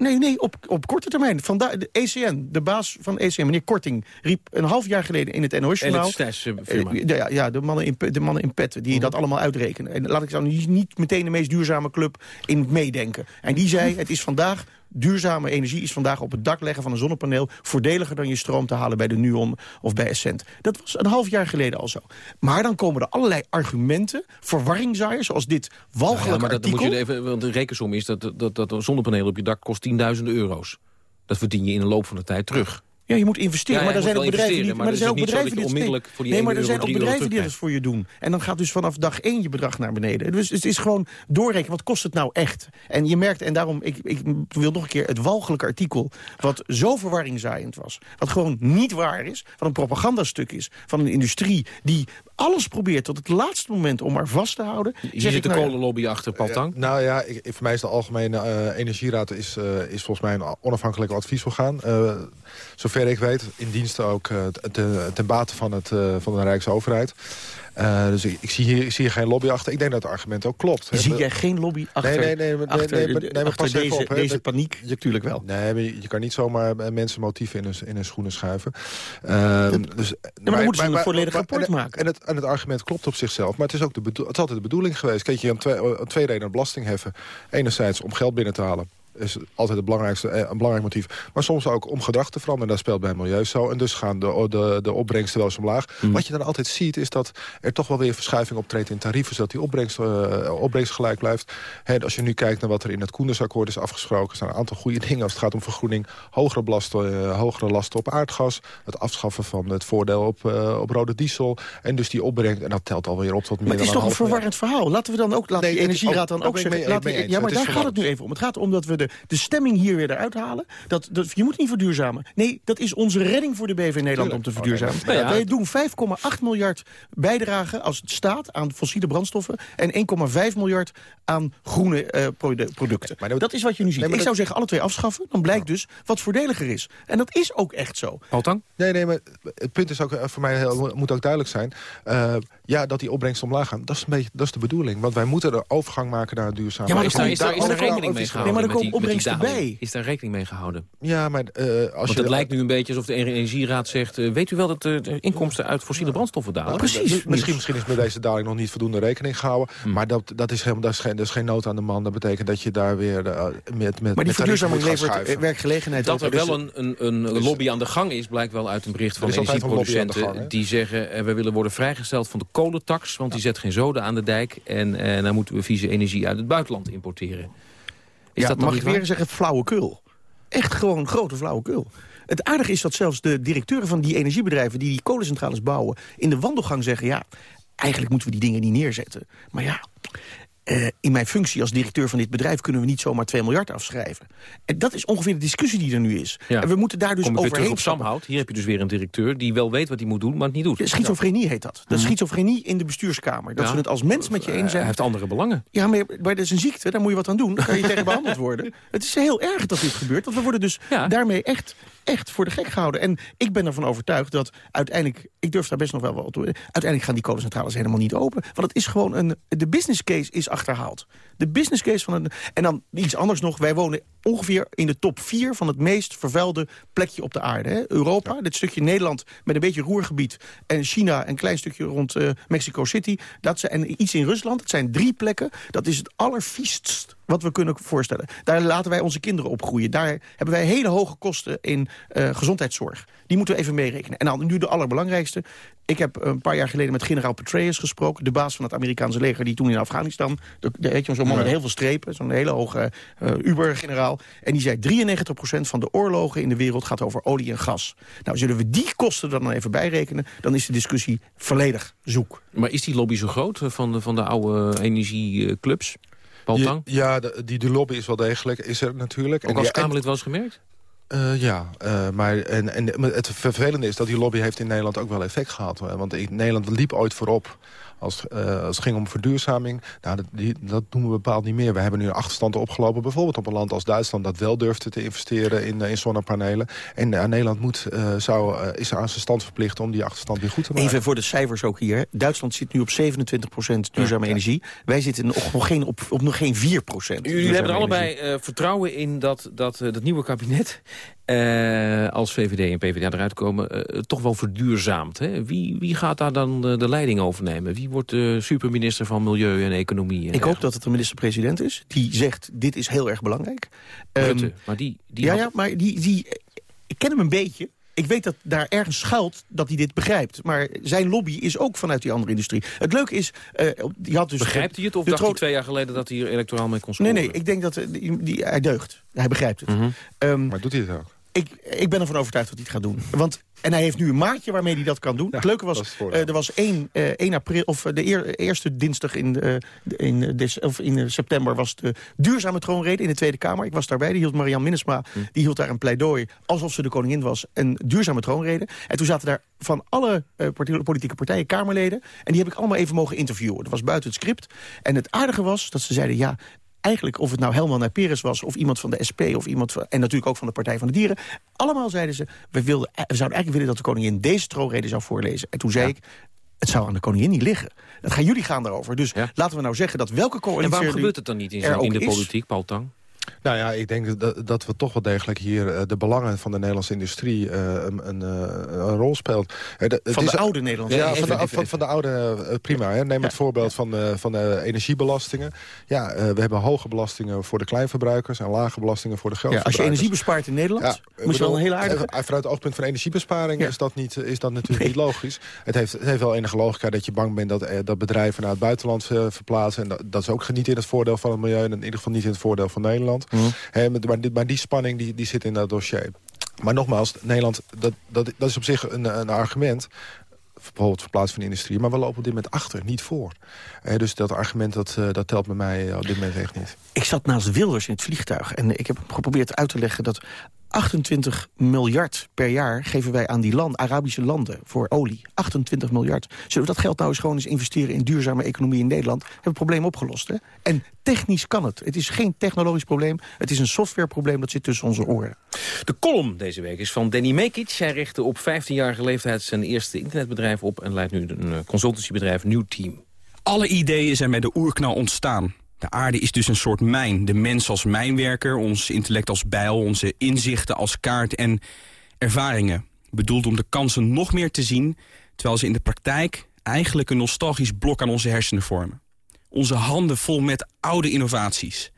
Nee, nee, op, op korte termijn. Vandaar, de ECN, de baas van ECN, meneer Korting... riep een half jaar geleden in het NOS-journaal... Elektriciteitsfirma. Eh, ja, ja de, mannen in, de mannen in pet, die dat allemaal uitrekenen. En laat ik zo niet, meteen de meest duurzame club in meedenken. En die zei, het is vandaag duurzame energie is vandaag op het dak leggen van een zonnepaneel... voordeliger dan je stroom te halen bij de Nuon of bij Essent. Dat was een half jaar geleden al zo. Maar dan komen er allerlei argumenten, verwarring zaaien... zoals dit walgelijke Ja, maar dat, artikel. moet je even, want de rekensom is dat, dat, dat een zonnepaneel op je dak kost 10.000 euro's. Dat verdien je in de loop van de tijd terug. Ja, je moet investeren, Ja, maar er zijn ook bedrijven die, maar er zijn ook bedrijven die onmiddellijk voor die nee, 1 maar er zijn ook 3 euro bedrijven die dat voor je doen. En dan gaat dus vanaf dag één je bedrag naar beneden. Dus het is gewoon doorrekenen, wat kost het nou echt? En je merkt, en daarom, ik, ik wil nog een keer het walgelijke artikel... wat zo verwarringzaaiend was, wat gewoon niet waar is... wat een propagandastuk is van een industrie die alles probeert tot het laatste moment om maar vast te houden. Hier zeg zit ik de nou kolenlobby achter, Paul Tang. Nou ja, ik, voor mij is de Algemene eh, Energieraad is, eh, is volgens mij een onafhankelijk adviesorgaan. Eh zover ik weet, in dienst ook eh, ten, ten bate van, het, eh, van de Rijksoverheid. Eh, dus ik, ik, zie hier, ik zie hier geen lobby achter. Ik denk dat het argument ook klopt. hè. Zie jij geen lobby achter, nee, nee, nee, nee, achter, nee, maar- maar achter deze, op, deze paniek? Natuurlijk wel. Nee, maar je, je kan niet zomaar eh, mensen motieven in hun, in hun schoenen schuiven. Ehm, dus, dan moeten ze een volledig rapport en, maken. En het, en het argument klopt op zichzelf. Maar het is, ook de het is altijd de bedoeling geweest. Kijk, je hebt twee, eh, twee redenen belasting heffen. Enerzijds om geld binnen te halen is altijd het belangrijkste, eh, een belangrijk motief. Maar soms ook om gedrag te veranderen. Dat speelt bij milieu zo. En dus gaan de, de, de opbrengsten wel eens omlaag. Mhm. Wat je dan altijd ziet is dat er toch wel weer verschuiving optreedt in tarieven. Zodat die opbrengst, eh, opbrengst gelijk blijft. Hè, als je nu kijkt naar wat er in het Koendersakkoord is afgesproken. zijn een aantal goede dingen als het gaat om vergroening. Hogere, belasten, eh, hogere lasten op aardgas. Het afschaffen van het voordeel op, eh, op rode diesel. En dus die opbrengst. En dat telt alweer op tot meer Maar het is dan toch een verwarrend verhaal. Laten we dan ook, laten Nee, die energieraad dan ook, ook zeggen... mee- laten we- ja, maar daar gaat het nu even om. Het gaat om dat we de, de stemming hier weer eruit halen. Dat, dat, je moet niet verduurzamen. Nee, dat is onze redding voor de BV Nederland om te verduurzamen. Nou ja. Wij doen 5,8 miljard bijdrage als het staat aan fossiele brandstoffen... en 1,5 miljard aan groene eh, produ- producten. dat is wat je nu ziet. Nee, maar Ik dat- zou zeggen alle twee afschaffen. Dan blijkt dus wat voordeliger is. En dat is ook echt zo. Paul Tang? Nee, nee, maar het punt is ook eh, voor mij heel, moet ook duidelijk zijn. Eh, ja, dat die opbrengsten omlaag gaan, dat is, een beetje, dat is de bedoeling. Want wij moeten de overgang maken naar een duurzame... Ja, maar is daar, is daar, is daar Daar- rekening mee gehouden? maar er met die- komen met die opbrengsten bij. Is daar rekening mee gehouden? Ja, maar eh, als Want je... het lijkt nu een beetje alsof de Energieraad zegt... eh, weet u wel dat de, de inkomsten uit fossiele brandstoffen dalen? Precies. Misschien, misschien is met deze daling nog niet voldoende rekening gehouden. Hm. Maar dat, dat, is helemaal, dat, is geen, dat is geen nood aan de man. Dat betekent dat je daar weer eh, met, met Maar die verduurzaming levert eh, werkgelegenheid Dat er wel een, een, een lobby aan de gang is, blijkt wel uit een bericht van Er energieproducenten. die zeggen, eh, we willen worden vrijgesteld van de kolentax, want die zet geen zoden aan de dijk. En eh, dan moeten we vieze energie uit het buitenland importeren. Is ja, dat mag ik weer waar? zeggen flauwekul. Echt gewoon grote flauwekul. Het aardige is dat zelfs de directeuren van die energiebedrijven... die die kolencentrales bouwen, in de wandelgang zeggen... ja, eigenlijk moeten we die dingen niet neerzetten. Maar ja, eh, in mijn functie als directeur van dit bedrijf... kunnen we niet zomaar 2 miljard afschrijven. En dat is ongeveer de discussie die er nu is. Ja. En we moeten daar dus Kom ik weer terug overheen op Samhout. Hier heb je dus weer een directeur die wel weet wat hij moet doen, maar het niet doet. Ja, Schizofrenie heet dat. Dat is schizofrenie in de bestuurskamer. Dat Ja. ze het als mens met je eens Hij zijn. heeft andere belangen. Ja, maar, maar dat is een ziekte, daar moet je wat aan doen. Dan kan je tegen behandeld worden. Het is heel erg dat dit gebeurt. Want we worden dus daarmee echt, echt voor de gek gehouden. En ik ben ervan overtuigd dat uiteindelijk... ik durf daar best nog wel wat toe... uiteindelijk gaan die kolencentrales helemaal niet open. Want het is gewoon een... de business case is achterhaald. De business case van een... en dan iets anders nog. Wij wonen ongeveer in de top 4 van het meest vervuilde plekje op de aarde. Hè? Europa, dit stukje Nederland met een beetje roergebied... en China, een klein stukje rond eh, Mexico City. Dat zijn, en iets in Rusland. Het zijn drie plekken. Dat is het allerviestst wat we kunnen voorstellen. Daar laten wij onze kinderen opgroeien. Daar hebben wij hele hoge kosten in eh, gezondheidszorg. Die moeten we even meerekenen. En dan nu de allerbelangrijkste. Ik heb een paar jaar geleden met generaal Petraeus gesproken. De baas van het Amerikaanse leger die toen in Afghanistan... De, de, weet je, zo'n man met heel veel strepen. Zo'n hele hoge eh Uber-generaal. En die zei 93% van de oorlogen in de wereld gaat over olie en gas. Nou, zullen we die kosten dan even bijrekenen... dan is de discussie volledig zoek. Maar is die lobby zo groot eh, van de, van de oude energieclubs? Paul Je- Tang? ja, de, die, die lobby is wel degelijk, is er natuurlijk. Ook En als Kamerlid wel eens gemerkt? Eh, ja, eh, maar en, en, het vervelende is dat die lobby heeft in Nederland ook wel effect gehad. Want in Nederland liep ooit voorop als, eh, als het ging om verduurzaming. Nou, dat, die, dat doen we bepaald niet meer. We hebben nu een achterstand opgelopen. Bijvoorbeeld op een land als Duitsland dat wel durfde te investeren in, eh, in zonnepanelen. En eh, Nederland moet, eh, zou, is aan zijn stand verplicht om die achterstand weer goed te maken. Even voor de cijfers ook hier. Duitsland zit nu op 27% duurzame energie. Wij zitten nog, nog geen, op, op nog geen 4%. Jullie hebben er allebei eh, vertrouwen in dat dat, dat nieuwe kabinet... eh, als VVD en PvdA eruit komen, eh, toch wel verduurzaamt. Hè? Wie, wie gaat daar dan de, de leiding overnemen? Wie wordt de superminister van Milieu en Economie? en Ik hoop dat het de minister-president is. Die zegt, dit is heel erg belangrijk. Rutte, Ehm, maar die, die ja, had- ja, maar die, die, ik ken hem een beetje. Ik weet dat daar ergens schuilt dat hij dit begrijpt. Maar zijn lobby is ook vanuit die andere industrie. Het leuke is... eh, die had dus Begrijpt hij het of dacht hij twee jaar geleden dat hij hier electoraal mee kon Nee, scoren? nee, ik denk dat eh, die, die- hij deugt. Hij begrijpt het. Ehm, maar doet hij het ook? Ik, ik ben ervan overtuigd dat hij het gaat doen. Want, en hij heeft nu een maatje waarmee hij dat kan doen. het leuke was, eh, er was 1, eh, 1 april, of eh, de eer- eerste dinsdag in, eh, in, dec- of in september was de duurzame troonrede in de Tweede Kamer. Ik was daarbij, die hield Marianne Minnesma, die hield daar een pleidooi alsof ze de koningin was. Een duurzame troonrede. En toen zaten daar van alle politieke partijen Kamerleden. En die heb ik allemaal even mogen interviewen. Dat was buiten het script. En het aardige was dat ze zeiden, ja, eigenlijk of het nou Helman en Peres was... of iemand van de SP of iemand van, en natuurlijk ook van de Partij van de Dieren... allemaal zeiden ze, we, wilden, we zouden eigenlijk willen dat de koningin deze troonrede zou voorlezen. En toen zei ik, het zou aan de koningin niet liggen. Dat gaan jullie gaan daarover. Dus laten we nou zeggen dat welke coalitie... En waarom gebeurt het dan niet in, in de politiek, Paul Tang? Nou ja, ik denk dat, dat we toch wel degelijk hier eh, de belangen van de Nederlandse industrie eh, een, een, eh, een rol speelt. De- Van de oude Nederlandse Ja, van de, Even- van, van de oude prima. Hè. Neem het voorbeeld van, van de energiebelastingen. Ja, we hebben hoge belastingen voor de kleinverbruikers en lage belastingen voor de ja, als je grootverbruikers. energie bespaart in Nederland, Ja, moet je wel een hele aardige... Vanuit het oogpunt van energiebesparing is dat, niet, is dat natuurlijk niet logisch. Het heeft, het heeft wel enige logica dat je bang bent dat, dat bedrijven naar het buitenland verplaatsen. En dat, dat is ook niet in het voordeel van het milieu... en in ieder geval niet in het voordeel van Nederland. Hè, maar, maar, die, maar die spanning die, die zit in dat dossier. Maar nogmaals, Nederland, dat, dat, dat is op zich een, een argument bijvoorbeeld verplaatsen van de industrie. Maar we lopen op dit moment achter, niet voor. Eh, dus dat argument dat, eh, dat telt met mij eh, op dit moment echt niet. Ik zat naast Wilders in het vliegtuig en ik heb geprobeerd uit te leggen dat 28 miljard per jaar geven wij aan die land, Arabische landen voor olie. 28 miljard. Zullen we dat geld nou eens gewoon eens investeren in duurzame economie in Nederland? Hebben we het probleem opgelost. Hè? En technisch kan het. Het is geen technologisch probleem. Het is een softwareprobleem dat zit tussen onze oren. De column deze week is van Danny Mekic. Hij richtte op 15-jarige leeftijd zijn eerste internetbedrijf op... en leidt nu een eh, consultancybedrijf New Team. Alle ideeën zijn bij de oerknal ontstaan. De aarde is dus een soort mijn. De mens als mijnwerker, ons intellect als bijl... onze inzichten als kaart en ervaringen. Bedoeld om de kansen nog meer te zien... terwijl ze in de praktijk eigenlijk een nostalgisch blok aan onze hersenen vormen. Onze handen vol met oude innovaties.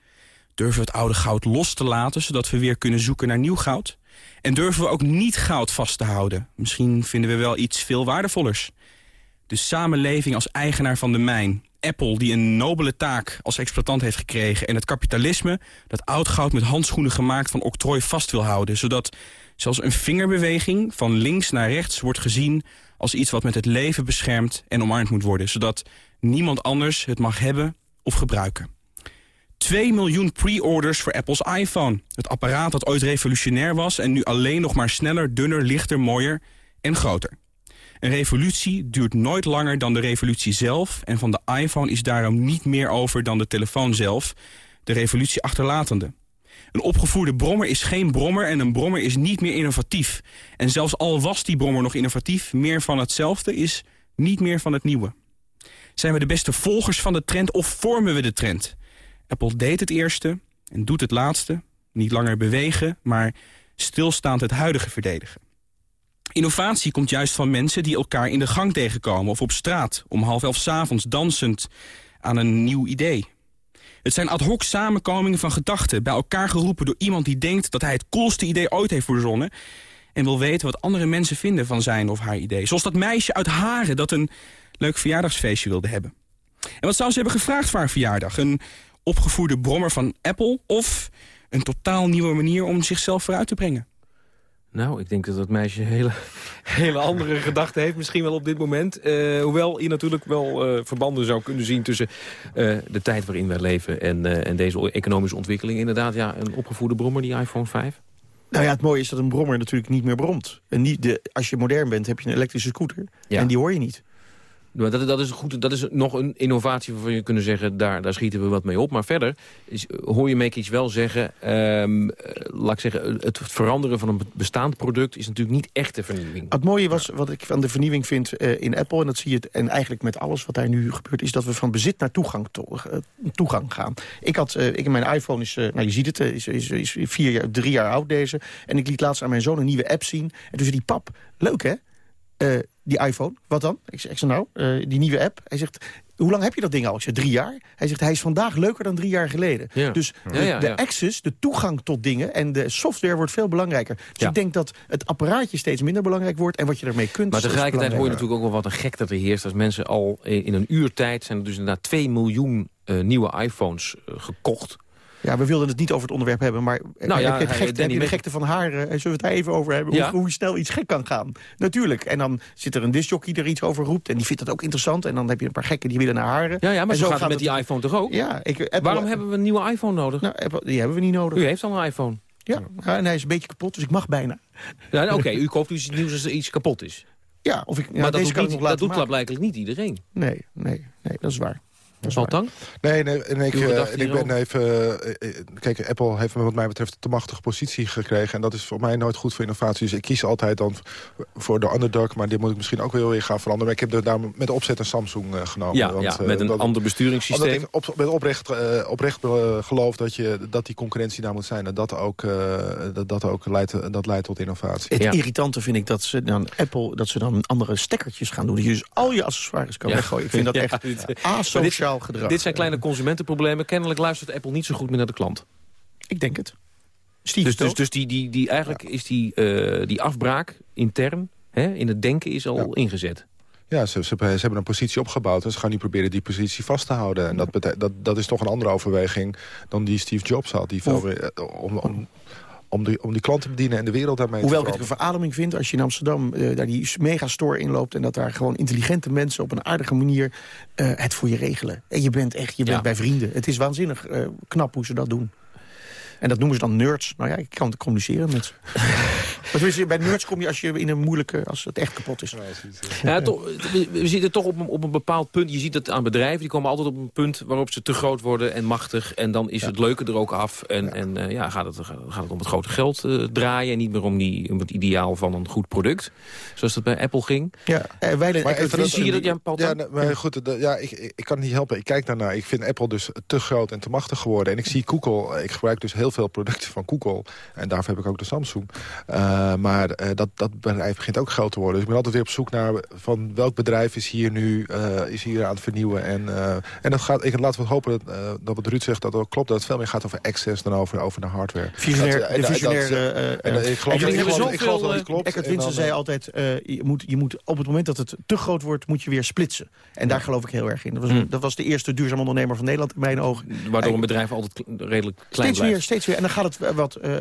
Durven we het oude goud los te laten... zodat we weer kunnen zoeken naar nieuw goud? En durven we ook niet goud vast te houden? Misschien vinden we wel iets veel waardevollers. De samenleving als eigenaar van de mijn. Apple die een nobele taak als exploitant heeft gekregen. En het kapitalisme dat oud goud met handschoenen gemaakt van octrooi vast wil houden. Zodat zelfs een vingerbeweging van links naar rechts wordt gezien als iets wat met het leven beschermd en omarmd moet worden. Zodat niemand anders het mag hebben of gebruiken. 2 miljoen pre-orders voor Apple's iPhone. Het apparaat dat ooit revolutionair was en nu alleen nog maar sneller, dunner, lichter, mooier en groter. Een revolutie duurt nooit langer dan de revolutie zelf... en van de iPhone is daarom niet meer over dan de telefoon zelf... de revolutie achterlatende. Een opgevoerde brommer is geen brommer en een brommer is niet meer innovatief. En zelfs al was die brommer nog innovatief... meer van hetzelfde is niet meer van het nieuwe. Zijn we de beste volgers van de trend of vormen we de trend? Apple deed het eerste en doet het laatste. Niet langer bewegen, maar stilstaand het huidige verdedigen. Innovatie komt juist van mensen die elkaar in de gang tegenkomen... of op straat, om half elf 's avonds dansend aan een nieuw idee. Het zijn ad hoc samenkomingen van gedachten... bij elkaar geroepen door iemand die denkt dat hij het coolste idee ooit heeft verzonnen... en wil weten wat andere mensen vinden van zijn of haar idee. Zoals dat meisje uit Haren dat een leuk verjaardagsfeestje wilde hebben. En wat zou ze hebben gevraagd voor haar verjaardag? Een opgevoerde brommer van Apple... of een totaal nieuwe manier om zichzelf vooruit te brengen? Nou, ik denk dat dat meisje hele, hele andere gedachten heeft misschien wel op dit moment. Eh, hoewel je natuurlijk wel eh, verbanden zou kunnen zien tussen eh, de tijd waarin wij leven... En, en deze economische ontwikkeling. Inderdaad, ja, een opgevoerde brommer, die iPhone 5. Nou ja, het mooie is dat een brommer natuurlijk niet meer bromt. En niet de, als je modern bent, heb je een elektrische scooter. Ja. En die hoor je niet. Maar dat, dat, is goed, dat is nog een innovatie waarvan je kunnen zeggen... daar, daar schieten we wat mee op. Maar verder is, hoor je Mekic wel zeggen... ehm, eh, laat ik zeggen, het veranderen van een bestaand product... is natuurlijk niet echte vernieuwing. Het mooie was, wat ik van de vernieuwing vind eh, in Apple... en dat zie je het, en eigenlijk met alles wat daar nu gebeurt... is dat we van bezit naar toegang, to- eh, toegang gaan. Ik had, eh, ik, mijn iPhone is, nou je ziet het, is, is, is vier jaar, drie jaar oud deze. En ik liet laatst aan mijn zoon een nieuwe app zien. En toen zei die pap, leuk hè? Eh, die iPhone, wat dan? Ik zeg, zeg nou, eh, die nieuwe app. Hij zegt, hoe lang heb je dat ding al? Ik zeg, drie jaar. Hij zegt, hij is vandaag leuker dan drie jaar geleden. Ja. Dus Ja, de, ja, de ja. access, de toegang tot dingen en de software wordt veel belangrijker. Dus ik denk dat het apparaatje steeds minder belangrijk wordt... en wat je ermee kunt Maar tegelijkertijd hoor je natuurlijk ook wel wat een gekte er heerst. Als mensen al in een uur tijd zijn er dus inderdaad 2 miljoen eh, nieuwe iPhones eh, gekocht. Ja, we wilden het niet over het onderwerp hebben, maar Nou ja, heb je, het hij- gekte, Danny heb je de gekte van haar, eh, zullen we het daar even over hebben? Ja. Hoe, hoe snel iets gek kan gaan. Natuurlijk. En dan zit er een discjockey die er iets over roept en die vindt dat ook interessant. En dan heb je een paar gekken die willen naar haren. Ja, ja maar En zo gaat het met die iPhone toch ook? Ja, ik, Apple- Waarom hebben we een nieuwe iPhone nodig? Nou, Apple- die hebben we niet nodig. U heeft al een iPhone. Ja, en hij is een beetje kapot, dus ik mag bijna. Ja, nou, Oké, u koopt dus iets nieuws als er iets kapot is. Ja, of ik, ja, maar dat deze doet, niet, dat doet blijkbaar niet iedereen. Nee, nee, nee, dat is waar. Dat is Paul waar. Tang? Nee, nee en ik, eh, en ik ben even... eh, kijk, Apple heeft wat mij betreft een te machtige positie gekregen. En dat is voor mij nooit goed voor innovatie. Dus ik kies altijd dan voor de underdog. Maar dit moet ik misschien ook wel weer gaan veranderen. Maar ik heb er daar met opzet een Samsung eh, genomen. Ja, Want, ja, met een dat- ander besturingssysteem. Omdat ik op, met oprecht, eh, oprecht geloof dat, je, dat die concurrentie daar moet zijn. En dat ook, eh, dat, dat ook leidt, dat leidt tot innovatie. Het irritante vind ik dat ze dan Apple dat ze dan andere stekkertjes gaan doen. Dat je dus al je accessoires kan Ja. weggooien. Ik vind dat Ja, echt dit- asociaal dit- gedrag. Dit zijn kleine consumentenproblemen. Kennelijk luistert Apple niet zo goed meer naar de klant. Ik denk het. Steve Dus, dus, dus die, die, die, eigenlijk is die, eh, die afbraak intern hè, in het denken is al ingezet. Ja, ze, ze, ze hebben een positie opgebouwd en ze gaan nu proberen die positie vast te houden. En dat, dat, dat is toch een andere overweging dan die Steve Jobs had. Die veel eh, om, om, om, die, om die klant te bedienen en de wereld daarmee Hoewel te ik het een verademing vind als je in Amsterdam eh, daar die megastore inloopt... en dat daar gewoon intelligente mensen op een aardige manier eh, het voor je regelen. En je bent echt je bent Ja. bij vrienden. Het is waanzinnig eh, knap hoe ze dat doen. En dat noemen ze dan nerds. Nou ja, ik kan communiceren met ze. Maar bij nerds kom je als je in een moeilijke... als het echt kapot is. Ja, toch, we, we zitten toch op een, op een bepaald punt. Je ziet het aan bedrijven, die komen altijd op een punt... waarop ze te groot worden en machtig. En dan is het leuke er ook af. En, en eh, ja, gaat, het, gaat het om het grote geld eh, draaien... en niet meer om, die, om het ideaal van een goed product. Zoals dat bij Apple ging. Ja, eh, wij Maar even zie je dat, ja, Paul? Ja, Tang? nee, maar goed, dat- ja, ik, ik ik kan het niet helpen. Ik kijk daarnaar. Ik vind Apple dus te groot en te machtig geworden. En ik zie Google. Ik gebruik dus heel veel producten van Google. En daarvoor heb ik ook de Samsung. Eh, maar eh, dat, dat bedrijf begint ook groot te worden. Dus ik ben altijd weer op zoek naar van welk bedrijf is hier nu eh, is hier aan het vernieuwen. En, eh, en dat gaat, ik, laten we hopen dat, eh, dat wat Ruud zegt, dat ook klopt. Dat het veel meer gaat over access dan over, over de hardware. Visionair, Dat, eh, en de visionaire... ik geloof, dat het klopt. Eckert En Winsen zei altijd, eh, je, moet, je moet op het moment dat het te groot wordt, moet je weer splitsen. En daar geloof ik heel erg in. Dat was, Hmm. dat was de eerste duurzaam ondernemer van Nederland in mijn ogen. Waardoor een bedrijf altijd redelijk klein Steeds blijft. weer, steeds weer. En dan gaat het, eh, wat, eh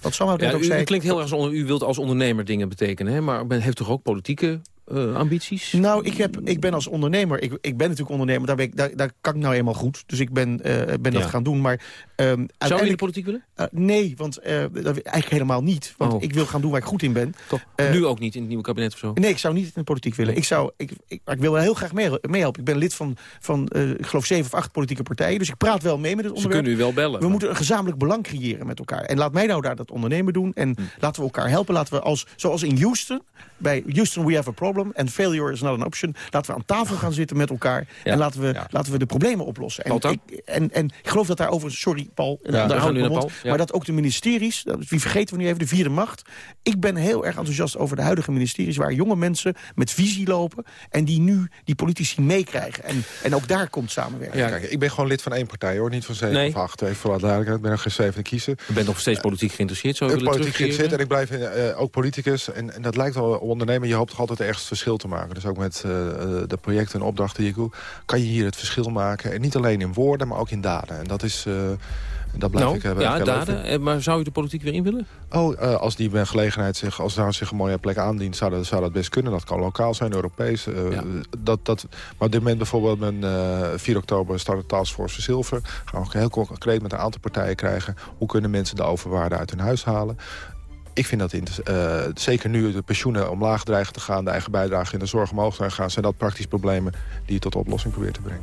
wat Sam Ja, ook u, zei... u klinkt heel erg als onder, u wilt als ondernemer dingen betekenen, hè? maar men heeft toch ook politieke eh, ambities? Nou, ik, heb, ik ben als ondernemer, ik, ik ben natuurlijk ondernemer, daar, ben ik, daar, daar kan ik nou eenmaal goed. Dus ik ben, eh, ben dat Ja. gaan doen. Maar ehm Zou in de politiek willen? eh, nee, want eigenlijk helemaal niet. Want Oh. ik wil gaan doen waar ik goed in ben. Nu ook niet in het nieuwe kabinet of zo? Nee, ik zou niet in de politiek willen. Ik, zou, ik, ik, wil wel heel graag mee- meehelpen. Ik ben lid van, van ik geloof, zeven of acht politieke partijen. Dus ik praat wel mee met het Ze onderwerp. kunnen u wel bellen. We moeten een gezamenlijk belang creëren met elkaar. En laat mij nou daar dat ondernemen doen. En Hm. laten we elkaar helpen. Laten we als, zoals in Houston, bij Houston we have a problem... and failure is not an option. Laten we aan tafel gaan zitten met elkaar. En laten we, laten we de problemen oplossen. En ik, en, en ik geloof dat daarover... Sorry, Paul. Ja, daar ik naar mond. Paul, ja. Maar dat ook de ministeries... dat- Wie vergeten we nu even? De vierde macht. Ik ben heel erg enthousiast over de huidige ministeries... waar jonge mensen met visie lopen... en die nu die politici meekrijgen. En, en ook daar komt samenwerking. Kijk, ik ben gewoon lid van één partij, hoor. Niet van zeven Nee. of acht. Even voor wat duidelijkheid. Ik ben nog geen zeven te kiezen. U bent nog steeds politiek geïnteresseerd, zou u Ik willen politiek geïnteresseerd en ik blijf eh, ook politicus. En, en dat lijkt wel ondernemen. Je hoopt toch altijd ergens verschil te maken. Dus ook met eh, eh, de projecten en opdrachten die ik doe... kan je hier het verschil maken. En niet alleen in woorden, maar ook in daden. En dat is... eh, dat blijf Nou, ik eh, ja, daden. Maar zou u de politiek weer in willen? Oh, als die bij gelegenheid zich, als daar zich een mooie plek aandient, zou dat, zou dat best kunnen. Dat kan lokaal zijn, Europees. dat, dat, maar op dit moment bijvoorbeeld mijn eh 4 oktober start de Taskforce voor Zilver. Gaan we ook heel concreet met een aantal partijen krijgen. Hoe kunnen mensen de overwaarde uit hun huis halen? Ik vind dat uh, zeker nu de pensioenen omlaag dreigen te gaan... de eigen bijdrage in de zorg omhoog dreigen gaan... zijn dat praktisch problemen die je tot oplossing probeert te brengen.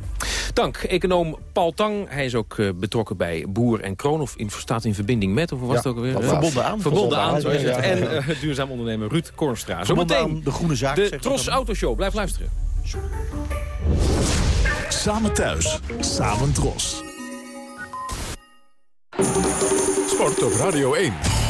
Dank, econoom Paul Tang. Hij is ook uh, betrokken bij Boer en Kroon. Of in, staat in verbinding met, of was ja, het ook alweer? Verbonden aan. Verbonden aan, zo is het. En uh, duurzaam ondernemer Ruud Kornstra. Zometeen de groene zaak. De Tros Autoshow. Blijf luisteren. Samen thuis, samen Tros. Sport op Radio 1.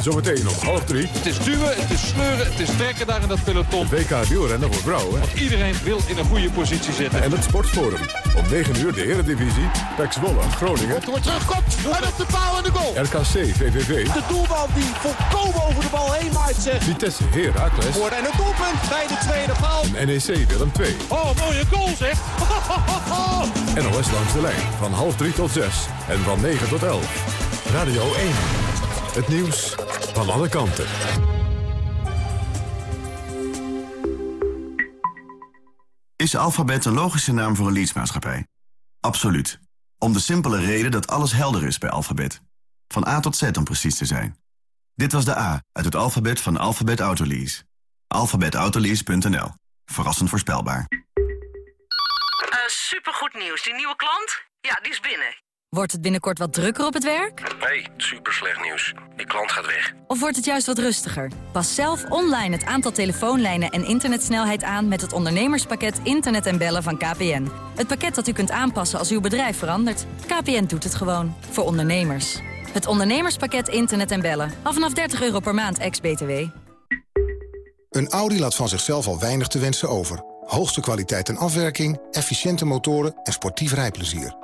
Zometeen om half drie. Het is duwen, het is sleuren, het is trekken daar in dat peloton. Het WK wielrennen voor vrouwen. Want iedereen wil in een goede positie zitten. En het Sportforum. Om 9 uur de Eredivisie. Pek Zwolle, Groningen. Komt terug, komt. En op de paal en de goal. RKC, VVV. De doelbal die volkomen over de bal heen maait zich. Vitesse, Heracles. Wordt en het doelpunt bij de tweede paal. En NEC, Willem 2. Oh, mooie goal zeg. NOS langs de lijn. Van half 3 tot 6. En van 9 tot 11. Radio 1. Het nieuws van alle kanten. Is alfabet een logische naam voor een leadsmaatschappij? Absoluut. Om de simpele reden dat alles helder is bij alfabet. Van A tot Z om precies te zijn. Dit was de A uit het alfabet van Alphabet Autolease. alphabetautolease.nl. Verrassend voorspelbaar. Uh, supergoed nieuws. Die nieuwe klant? Ja, die is binnen. Wordt het binnenkort wat drukker op het werk? Nee, super slecht nieuws. Die klant gaat weg. Of wordt het juist wat rustiger? Pas zelf online het aantal telefoonlijnen en internetsnelheid aan... met het ondernemerspakket Internet en Bellen van KPN. Het pakket dat u kunt aanpassen als uw bedrijf verandert. KPN doet het gewoon. Voor ondernemers. Het ondernemerspakket Internet en Bellen. Al vanaf 30 euro per maand, ex-BTW. Een Audi laat van zichzelf al weinig te wensen over. Hoogste kwaliteit en afwerking, efficiënte motoren en sportief rijplezier.